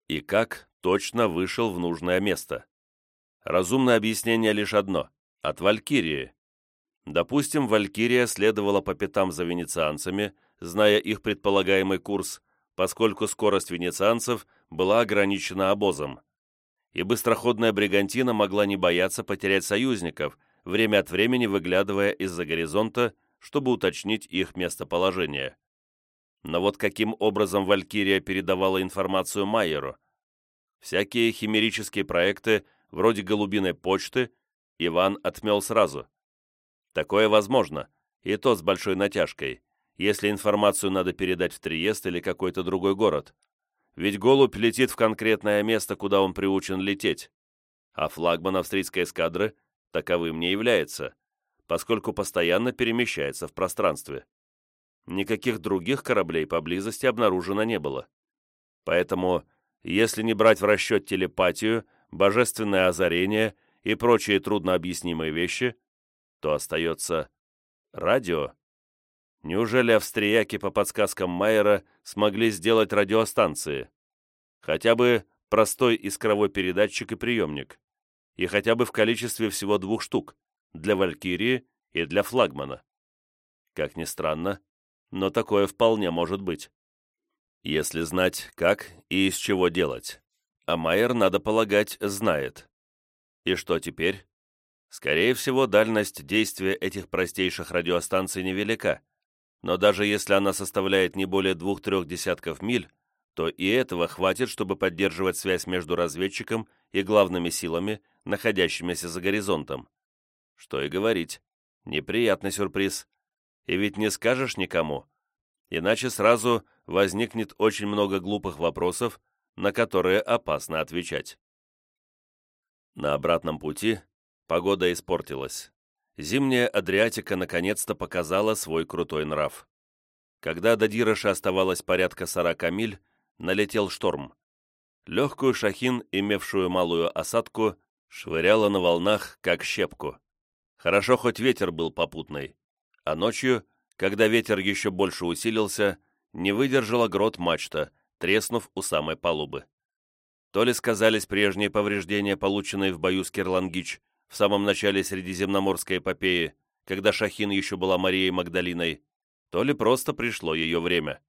И как точно вышел в нужное место? Разумное объяснение лишь одно – от Валькирии. Допустим, Валькирия следовала по пятам за венецианцами, зная их предполагаемый курс, поскольку скорость венецианцев была ограничена обозом. И быстроходная бригантина могла не бояться потерять союзников, время от времени выглядывая из-за горизонта, чтобы уточнить их местоположение. Но вот каким образом Валькирия передавала информацию Майеру? Всякие химерические проекты, вроде «Голубиной почты», Иван отмел сразу. Такое возможно, и то с большой натяжкой, если информацию надо передать в Триест или какой-то другой город. Ведь голубь летит в конкретное место, куда он приучен лететь. А флагман австрийской эскадры таковым не является, поскольку постоянно перемещается в пространстве. Никаких других кораблей поблизости обнаружено не было. Поэтому, если не брать в расчет телепатию, божественное озарение и прочие труднообъяснимые вещи, то остается радио. Неужели австрияки по подсказкам Майера смогли сделать радиостанции? Хотя бы простой искровой передатчик и приемник. И хотя бы в количестве всего двух штук, для Валькирии и для флагмана. Как ни странно, но такое вполне может быть. Если знать, как и из чего делать. А Майер, надо полагать, знает. И что теперь? Скорее всего, дальность действия этих простейших радиостанций невелика, но даже если она составляет не более двух-трех десятков миль, то и этого хватит, чтобы поддерживать связь между разведчиком и главными силами, находящимися за горизонтом. Что и говорить, неприятный сюрприз. И ведь не скажешь никому, иначе сразу возникнет очень много глупых вопросов, на которые опасно отвечать. На обратном пути погода испортилась зимняя Адриатика наконец-то показала свой крутой нрав. Когда до Дироша оставалось порядка 40 миль, налетел шторм. Легкую шахин, имевшую малую осадку, швыряла на волнах, как щепку. Хорошо, хоть ветер был попутный. А ночью, когда ветер еще больше усилился, не выдержала грот мачта, треснув у самой палубы. То ли сказались прежние повреждения, полученные в бою с Кирлангич, в самом начале Средиземноморской эпопеи, когда Шахин еще была Марией Магдалиной, то ли просто пришло ее время.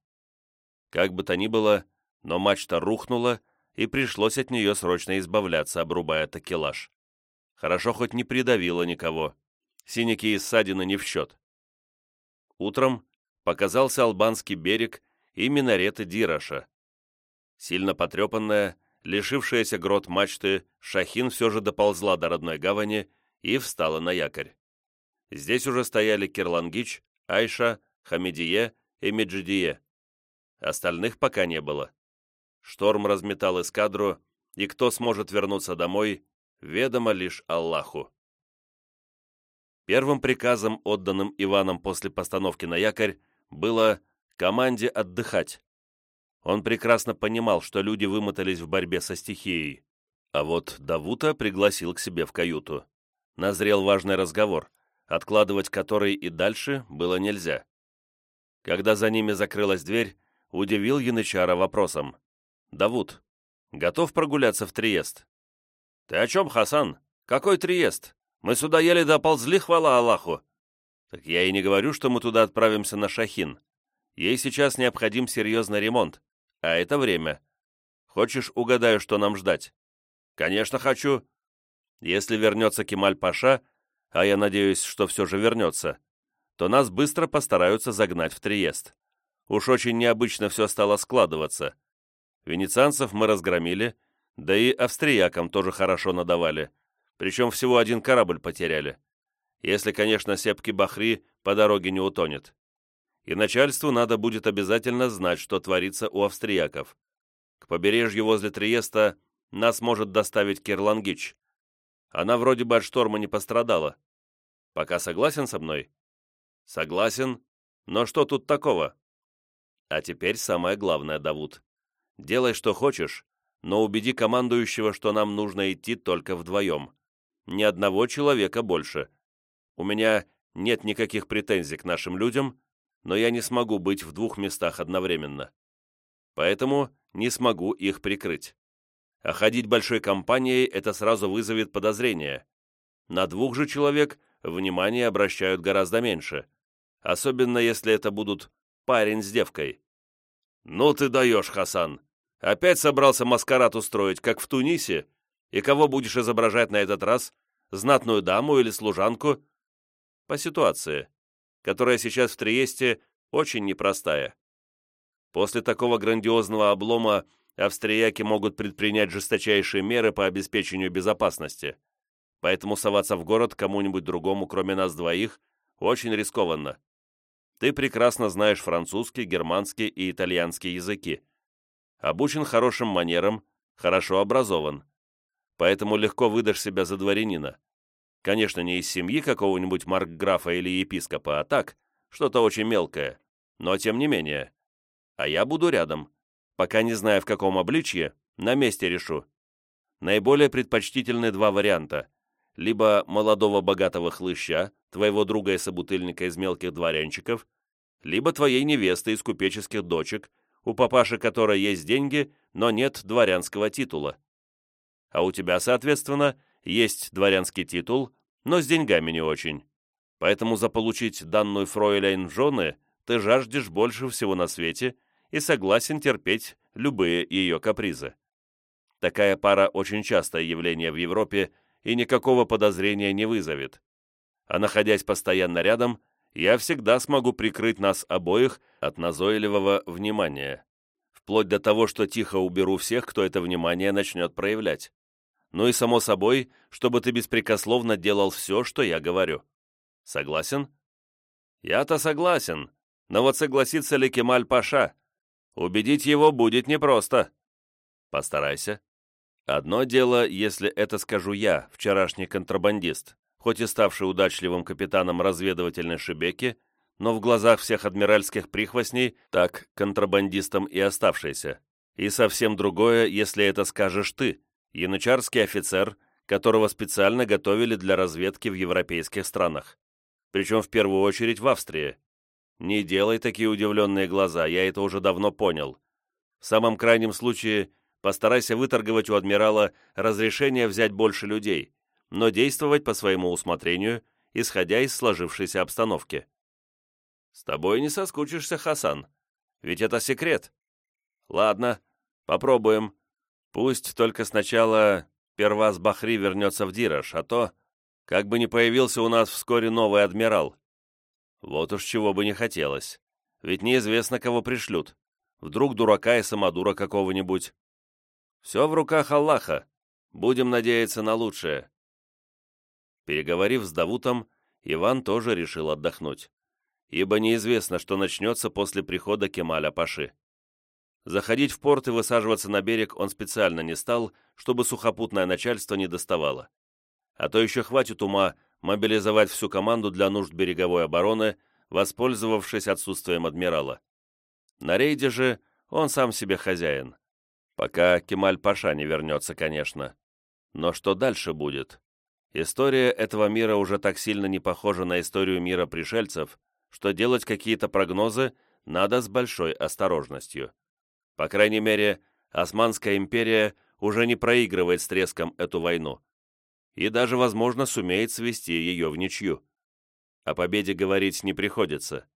Как бы то ни было, но мачта рухнула, и пришлось от нее срочно избавляться, обрубая такелаж. Хорошо хоть не придавило никого. Синяки и ссадины не в счет. Утром показался албанский берег и минареты Дираша. Сильно потрепанная, лишившаяся грот мачты, Шахин все же доползла до родной гавани и встала на якорь. Здесь уже стояли Кирлангич, Айша, Хамидие и Меджидие. Остальных пока не было. Шторм разметал эскадру, и кто сможет вернуться домой, ведомо лишь Аллаху. Первым приказом, отданным Иваном после постановки на якорь, было команде отдыхать. Он прекрасно понимал, что люди вымотались в борьбе со стихией. А вот Давута пригласил к себе в каюту. Назрел важный разговор, откладывать который и дальше было нельзя. Когда за ними закрылась дверь, удивил Янычара вопросом. «Давуд, готов прогуляться в Триест?» «Ты о чем, Хасан? Какой Триест? Мы сюда еле доползли, хвала Аллаху!» «Так я и не говорю, что мы туда отправимся на Шахин. Ей сейчас необходим серьезный ремонт. А это время. Хочешь, угадаю, что нам ждать? Конечно, хочу. Если вернется Кемаль-Паша, а я надеюсь, что все же вернется, то нас быстро постараются загнать в Триест. Уж очень необычно все стало складываться. Венецианцев мы разгромили, да и австриякам тоже хорошо надавали, причем всего один корабль потеряли. Если, конечно, Сепки Бахри по дороге не утонет и начальству надо будет обязательно знать, что творится у австрияков. К побережью возле Триеста нас может доставить Кирлангич. Она вроде бы от шторма не пострадала. Пока согласен со мной? Согласен. Но что тут такого? А теперь самое главное, Давуд. Делай, что хочешь, но убеди командующего, что нам нужно идти только вдвоем. Ни одного человека больше. У меня нет никаких претензий к нашим людям, но я не смогу быть в двух местах одновременно. Поэтому не смогу их прикрыть. А ходить большой компанией это сразу вызовет подозрение. На двух же человек внимание обращают гораздо меньше, особенно если это будут парень с девкой. «Ну ты даешь, Хасан! Опять собрался маскарад устроить, как в Тунисе? И кого будешь изображать на этот раз? Знатную даму или служанку?» «По ситуации, которая сейчас в Триесте очень непростая. После такого грандиозного облома австрияки могут предпринять жесточайшие меры по обеспечению безопасности. Поэтому соваться в город кому-нибудь другому, кроме нас двоих, очень рискованно. Ты прекрасно знаешь французский, германский и итальянский языки. Обучен хорошим манерам, хорошо образован. Поэтому легко выдашь себя за дворянина. Конечно, не из семьи какого-нибудь маркграфа или епископа, а так, что-то очень мелкое. Но тем не менее. А я буду рядом. Пока не знаю, в каком обличье, на месте решу. Наиболее предпочтительны два варианта. Либо молодого богатого хлыща, твоего друга и собутыльника из мелких дворянчиков, либо твоей невесты из купеческих дочек, у папаши которой есть деньги, но нет дворянского титула. А у тебя, соответственно, есть дворянский титул, но с деньгами не очень. Поэтому заполучить данную фройляйн жены ты жаждешь больше всего на свете и согласен терпеть любые ее капризы. Такая пара очень частое явление в Европе и никакого подозрения не вызовет. А находясь постоянно рядом, я всегда смогу прикрыть нас обоих от назойливого внимания. Вплоть до того, что тихо уберу всех, кто это внимание начнет проявлять. Ну и, само собой, чтобы ты беспрекословно делал все, что я говорю. Согласен? Я-то согласен, но вот согласится ли Кемаль Паша? Убедить его будет непросто. Постарайся. Одно дело, если это скажу я, вчерашний контрабандист, хоть и ставший удачливым капитаном разведывательной шибеки, но в глазах всех адмиральских прихвостней так контрабандистом и оставшийся. И совсем другое, если это скажешь ты, янычарский офицер, которого специально готовили для разведки в европейских странах. Причем в первую очередь в Австрии. Не делай такие удивленные глаза, я это уже давно понял. В самом крайнем случае, постарайся выторговать у адмирала разрешение взять больше людей, но действовать по своему усмотрению, исходя из сложившейся обстановки. С тобой не соскучишься, Хасан, ведь это секрет. Ладно, попробуем. Пусть только сначала Первас Бахри вернется в Дираж, а то, как бы не появился у нас вскоре новый адмирал. Вот уж чего бы не хотелось. Ведь неизвестно, кого пришлют. Вдруг дурака и самодура какого-нибудь. Все в руках Аллаха. Будем надеяться на лучшее. Переговорив с Давутом, Иван тоже решил отдохнуть, ибо неизвестно, что начнется после прихода Кемаля Паши. Заходить в порт и высаживаться на берег он специально не стал, чтобы сухопутное начальство не доставало. А то еще хватит ума мобилизовать всю команду для нужд береговой обороны, воспользовавшись отсутствием адмирала. На рейде же он сам себе хозяин. Пока Кемаль-Паша не вернется, конечно. Но что дальше будет? История этого мира уже так сильно не похожа на историю мира пришельцев, что делать какие-то прогнозы надо с большой осторожностью. По крайней мере, Османская империя уже не проигрывает с треском эту войну и даже, возможно, сумеет свести ее в ничью. О победе говорить не приходится.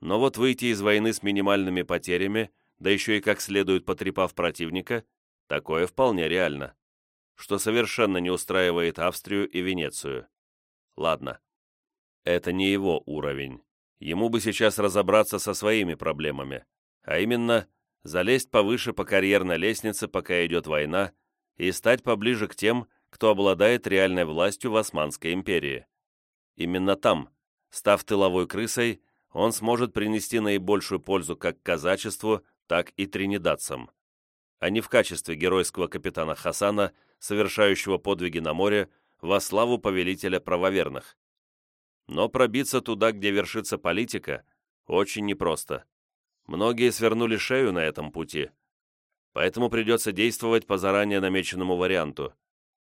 Но вот выйти из войны с минимальными потерями, да еще и как следует потрепав противника, такое вполне реально, что совершенно не устраивает Австрию и Венецию. Ладно, это не его уровень. Ему бы сейчас разобраться со своими проблемами, а именно залезть повыше по карьерной лестнице, пока идет война, и стать поближе к тем, кто обладает реальной властью в Османской империи. Именно там, став тыловой крысой, он сможет принести наибольшую пользу как казачеству, так и тринидадцам, а не в качестве геройского капитана Хасана, совершающего подвиги на море, во славу повелителя правоверных. Но пробиться туда, где вершится политика, очень непросто. Многие свернули шею на этом пути. Поэтому придется действовать по заранее намеченному варианту.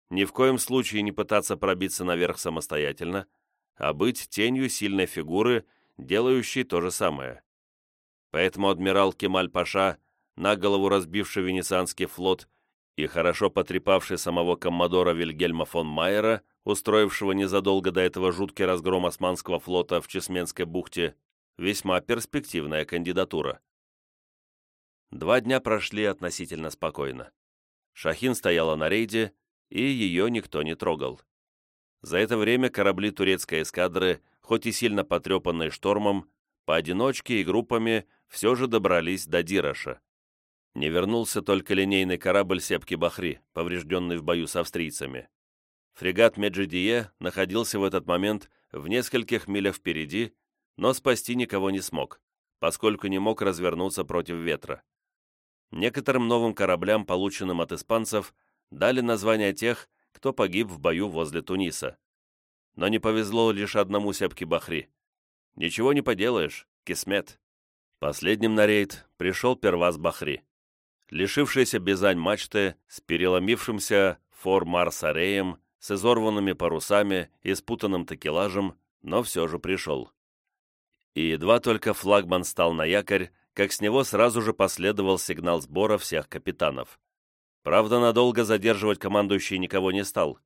Ни в коем случае не пытаться пробиться наверх самостоятельно, а быть тенью сильной фигуры, делающей то же самое. Поэтому адмирал Кемаль-Паша, на голову разбивший венецианский флот и хорошо потрепавший самого коммодора Вильгельма фон Майера, устроившего незадолго до этого жуткий разгром османского флота в Чесменской бухте, весьма перспективная кандидатура. Два дня прошли относительно спокойно. Шахин стояла на рейде, и ее никто не трогал. За это время корабли турецкой эскадры, хоть и сильно потрепанные штормом, поодиночке и группами все же добрались до Дироша. Не вернулся только линейный корабль Сепки-Бахри, поврежденный в бою с австрийцами. Фрегат Меджидие находился в этот момент в нескольких милях впереди, но спасти никого не смог, поскольку не мог развернуться против ветра. Некоторым новым кораблям, полученным от испанцев, дали названия тех, кто погиб в бою возле Туниса. Но не повезло лишь одному Сепки-Бахри. Ничего не поделаешь, кисмет. Последним на рейд пришел перваз Бахри лишившийся Бизань мачты с переломившимся фор-марсареем, с изорванными парусами и спутанным такелажем, но все же пришел. И едва только флагман стал на якорь, как с него сразу же последовал сигнал сбора всех капитанов. Правда, надолго задерживать командующий никого не стал.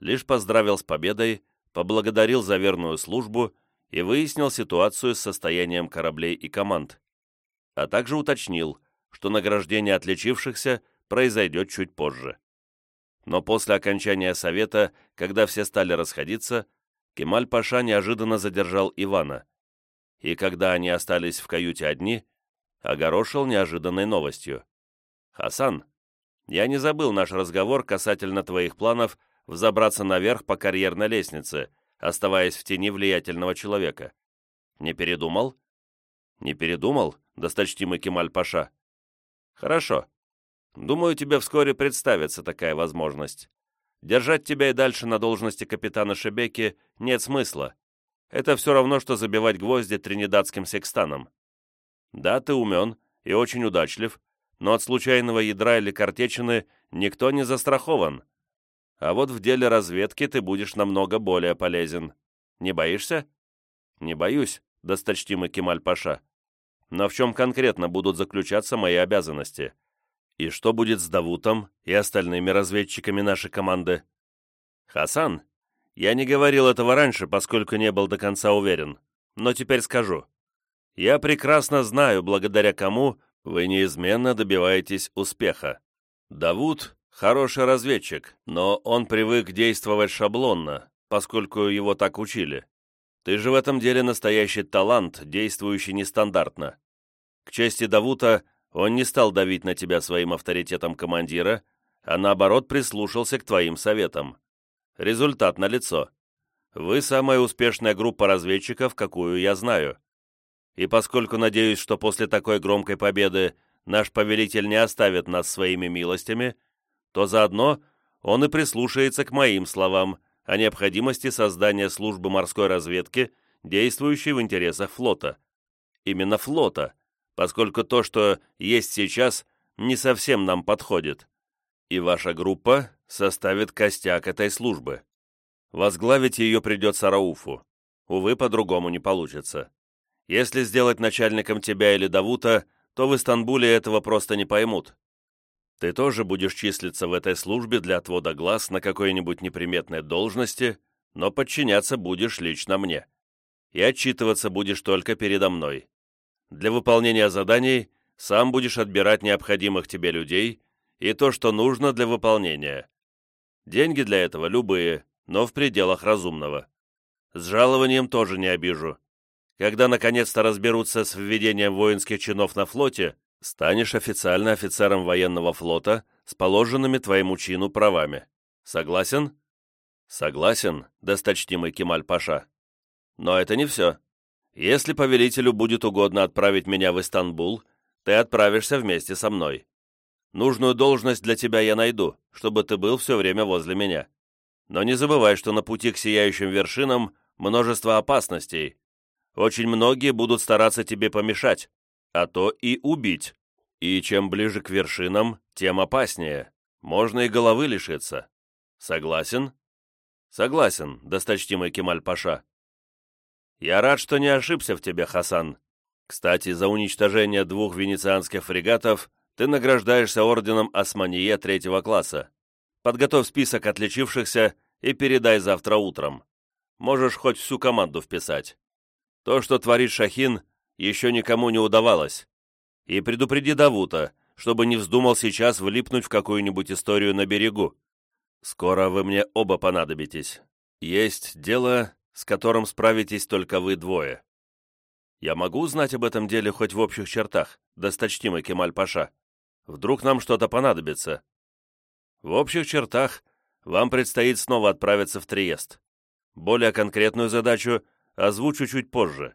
Лишь поздравил с победой, поблагодарил за верную службу и выяснил ситуацию с состоянием кораблей и команд. А также уточнил, что награждение отличившихся произойдет чуть позже. Но после окончания совета, когда все стали расходиться, Кемаль-Паша неожиданно задержал Ивана. И когда они остались в каюте одни, огорошил неожиданной новостью. «Хасан, я не забыл наш разговор касательно твоих планов взобраться наверх по карьерной лестнице, оставаясь в тени влиятельного человека. Не передумал?» «Не передумал, досточтимый Кемаль-Паша?» «Хорошо. Думаю, тебе вскоре представится такая возможность. Держать тебя и дальше на должности капитана Шебеки нет смысла. Это все равно, что забивать гвозди тринидадским секстаном. Да, ты умен и очень удачлив, но от случайного ядра или картечины никто не застрахован. А вот в деле разведки ты будешь намного более полезен. Не боишься? Не боюсь, досточтимый Кемаль-Паша. Но в чем конкретно будут заключаться мои обязанности? И что будет с Давутом и остальными разведчиками нашей команды? Хасан, я не говорил этого раньше, поскольку не был до конца уверен, но теперь скажу. Я прекрасно знаю, благодаря кому вы неизменно добиваетесь успеха. Давуд – хороший разведчик, но он привык действовать шаблонно, поскольку его так учили. Ты же в этом деле настоящий талант, действующий нестандартно. К чести Давута, он не стал давить на тебя своим авторитетом командира, а наоборот прислушался к твоим советам. Результат налицо. Вы самая успешная группа разведчиков, какую я знаю. И поскольку надеюсь, что после такой громкой победы наш повелитель не оставит нас своими милостями, то заодно он и прислушается к моим словам, о необходимости создания службы морской разведки, действующей в интересах флота. Именно флота, поскольку то, что есть сейчас, не совсем нам подходит. И ваша группа составит костяк этой службы. Возглавить ее придется Рауфу. Увы, по-другому не получится. Если сделать начальником тебя или Давута, то в Истанбуле этого просто не поймут. Ты тоже будешь числиться в этой службе для отвода глаз на какой-нибудь неприметной должности, но подчиняться будешь лично мне. И отчитываться будешь только передо мной. Для выполнения заданий сам будешь отбирать необходимых тебе людей и то, что нужно для выполнения. Деньги для этого любые, но в пределах разумного. С жалованием тоже не обижу. Когда наконец-то разберутся с введением воинских чинов на флоте, станешь официально офицером военного флота с положенными твоему чину правами. Согласен? Согласен, досточтимый Кемаль-Паша. Но это не все. Если повелителю будет угодно отправить меня в Истанбул, ты отправишься вместе со мной. Нужную должность для тебя я найду, чтобы ты был все время возле меня. Но не забывай, что на пути к сияющим вершинам множество опасностей. Очень многие будут стараться тебе помешать, а то и убить. И чем ближе к вершинам, тем опаснее. Можно и головы лишиться. Согласен? Согласен, досточтимый Кемаль-Паша. Я рад, что не ошибся в тебе, Хасан. Кстати, за уничтожение двух венецианских фрегатов ты награждаешься орденом Османие третьего класса. Подготовь список отличившихся и передай завтра утром. Можешь хоть всю команду вписать. То, что творит Шахин, еще никому не удавалось. И предупреди Давута, чтобы не вздумал сейчас влипнуть в какую-нибудь историю на берегу. Скоро вы мне оба понадобитесь. Есть дело, с которым справитесь только вы двое. Я могу узнать об этом деле хоть в общих чертах, досточтимый Кемаль-Паша? Вдруг нам что-то понадобится? В общих чертах вам предстоит снова отправиться в Триест. Более конкретную задачу озвучу чуть позже.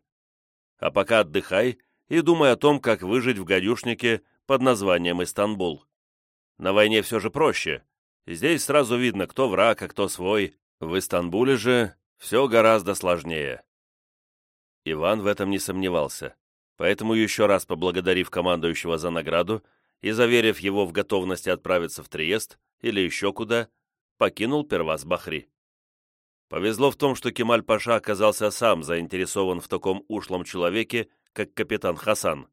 А пока отдыхай и думай о том, как выжить в гадюшнике под названием Истанбул. На войне все же проще. Здесь сразу видно, кто враг, а кто свой. В Истанбуле же все гораздо сложнее. Иван в этом не сомневался, поэтому еще раз поблагодарив командующего за награду и заверив его в готовности отправиться в Триест или еще куда, покинул Первас Бахри. Повезло в том, что Кемаль-Паша оказался сам заинтересован в таком ушлом человеке, как капитан Хасан.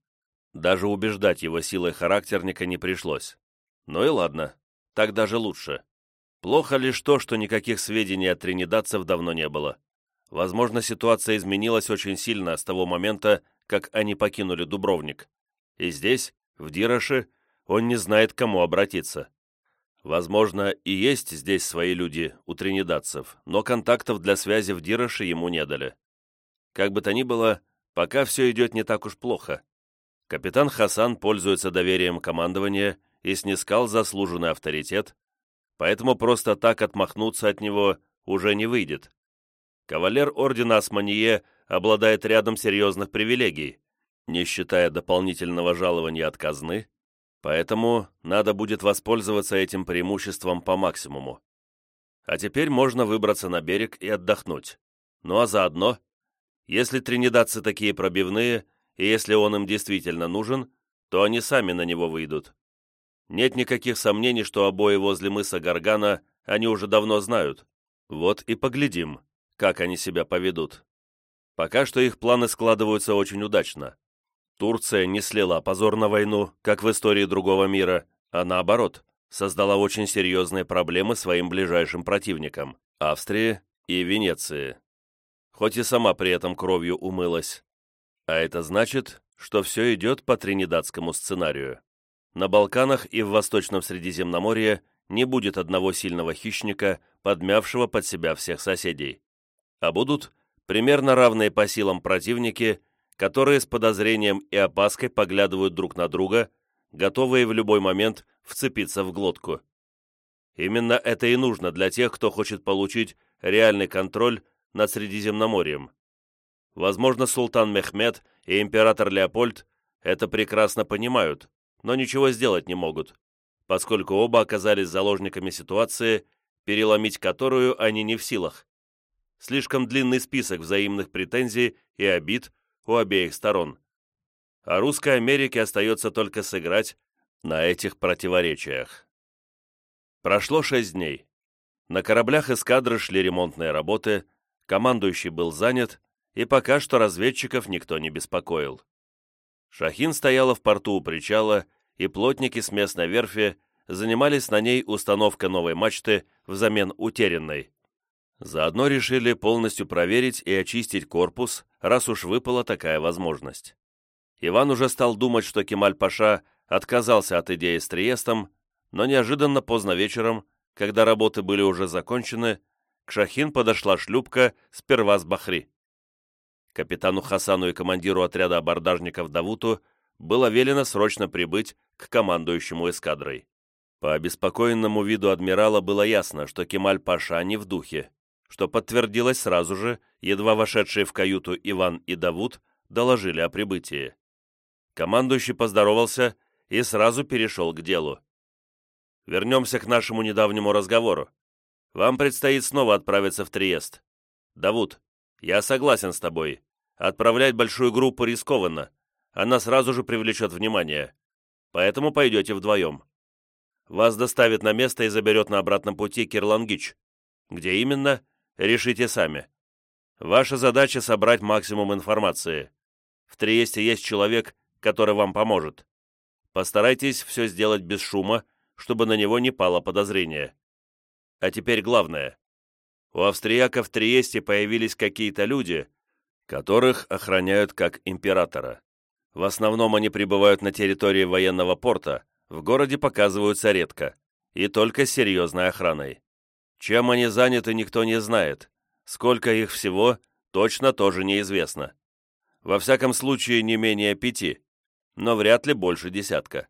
Даже убеждать его силой характерника не пришлось. Ну и ладно, так даже лучше. Плохо лишь то, что никаких сведений от тринидадцев давно не было. Возможно, ситуация изменилась очень сильно с того момента, как они покинули Дубровник. И здесь, в Дироше, он не знает, к кому обратиться. Возможно, и есть здесь свои люди у тринидадцев, но контактов для связи в Дироше ему не дали. Как бы то ни было, пока все идет не так уж плохо. Капитан Хасан пользуется доверием командования и снискал заслуженный авторитет, поэтому просто так отмахнуться от него уже не выйдет. Кавалер ордена Османие обладает рядом серьезных привилегий, не считая дополнительного жалования от казны, Поэтому надо будет воспользоваться этим преимуществом по максимуму. А теперь можно выбраться на берег и отдохнуть. Ну а заодно, если тринидадцы такие пробивные, и если он им действительно нужен, то они сами на него выйдут. Нет никаких сомнений, что обои возле мыса Гаргана они уже давно знают. Вот и поглядим, как они себя поведут. Пока что их планы складываются очень удачно. Турция не слила позор на войну, как в истории другого мира, а наоборот, создала очень серьезные проблемы своим ближайшим противникам – Австрии и Венеции. Хоть и сама при этом кровью умылась. А это значит, что все идет по тринидадскому сценарию. На Балканах и в Восточном Средиземноморье не будет одного сильного хищника, подмявшего под себя всех соседей. А будут примерно равные по силам противники – которые с подозрением и опаской поглядывают друг на друга, готовые в любой момент вцепиться в глотку. Именно это и нужно для тех, кто хочет получить реальный контроль над Средиземноморьем. Возможно, султан Мехмед и император Леопольд это прекрасно понимают, но ничего сделать не могут, поскольку оба оказались заложниками ситуации, переломить которую они не в силах. Слишком длинный список взаимных претензий и обид у обеих сторон. А русской Америке остается только сыграть на этих противоречиях. Прошло шесть дней. На кораблях эскадры шли ремонтные работы, командующий был занят, и пока что разведчиков никто не беспокоил. Шахин стояла в порту у причала, и плотники с местной верфи занимались на ней установкой новой мачты взамен утерянной. Заодно решили полностью проверить и очистить корпус, раз уж выпала такая возможность. Иван уже стал думать, что Кемаль-Паша отказался от идеи с Триестом, но неожиданно поздно вечером, когда работы были уже закончены, к Шахин подошла шлюпка сперва с Бахри. Капитану Хасану и командиру отряда абордажников Давуту было велено срочно прибыть к командующему эскадрой. По обеспокоенному виду адмирала было ясно, что Кемаль-Паша не в духе что подтвердилось сразу же, едва вошедшие в каюту Иван и Давуд доложили о прибытии. Командующий поздоровался и сразу перешел к делу. «Вернемся к нашему недавнему разговору. Вам предстоит снова отправиться в Триест. Давуд, я согласен с тобой. Отправлять большую группу рискованно, она сразу же привлечет внимание. Поэтому пойдете вдвоем. Вас доставит на место и заберет на обратном пути Кирлангич. Где именно, решите сами. Ваша задача собрать максимум информации. В Триесте есть человек, который вам поможет. Постарайтесь все сделать без шума, чтобы на него не пало подозрение. А теперь главное. У австрияков в Триесте появились какие-то люди, которых охраняют как императора. В основном они прибывают на территории военного порта, в городе показываются редко, и только с серьезной охраной. Чем они заняты, никто не знает. Сколько их всего, точно тоже неизвестно. Во всяком случае, не менее пяти, но вряд ли больше десятка.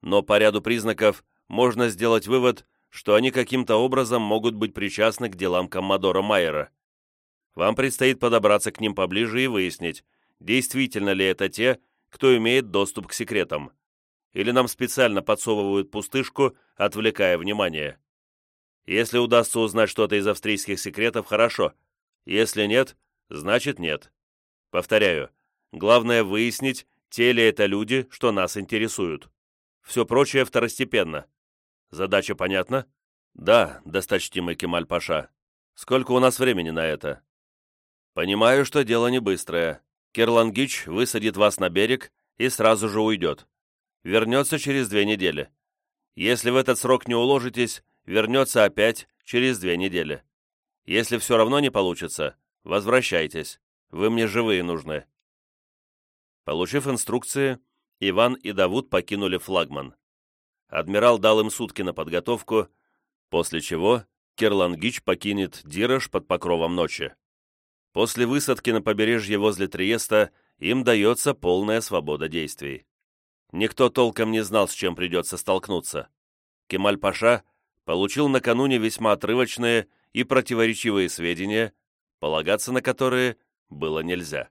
Но по ряду признаков можно сделать вывод, что они каким-то образом могут быть причастны к делам коммодора Майера. Вам предстоит подобраться к ним поближе и выяснить, действительно ли это те, кто имеет доступ к секретам. Или нам специально подсовывают пустышку, отвлекая внимание. Если удастся узнать что-то из австрийских секретов, хорошо. Если нет, значит нет. Повторяю, главное выяснить, те ли это люди, что нас интересуют. Все прочее второстепенно. Задача понятна? Да, досточтимый Кемаль-Паша. Сколько у нас времени на это? Понимаю, что дело не быстрое. Кирлангич высадит вас на берег и сразу же уйдет. Вернется через две недели. Если в этот срок не уложитесь, вернется опять через две недели. Если все равно не получится, возвращайтесь. Вы мне живые нужны. Получив инструкции, Иван и Давуд покинули флагман. Адмирал дал им сутки на подготовку, после чего Кирлангич покинет Дираж под покровом ночи. После высадки на побережье возле Триеста им дается полная свобода действий. Никто толком не знал, с чем придется столкнуться. Кемаль-Паша получил накануне весьма отрывочные и противоречивые сведения, полагаться на которые было нельзя.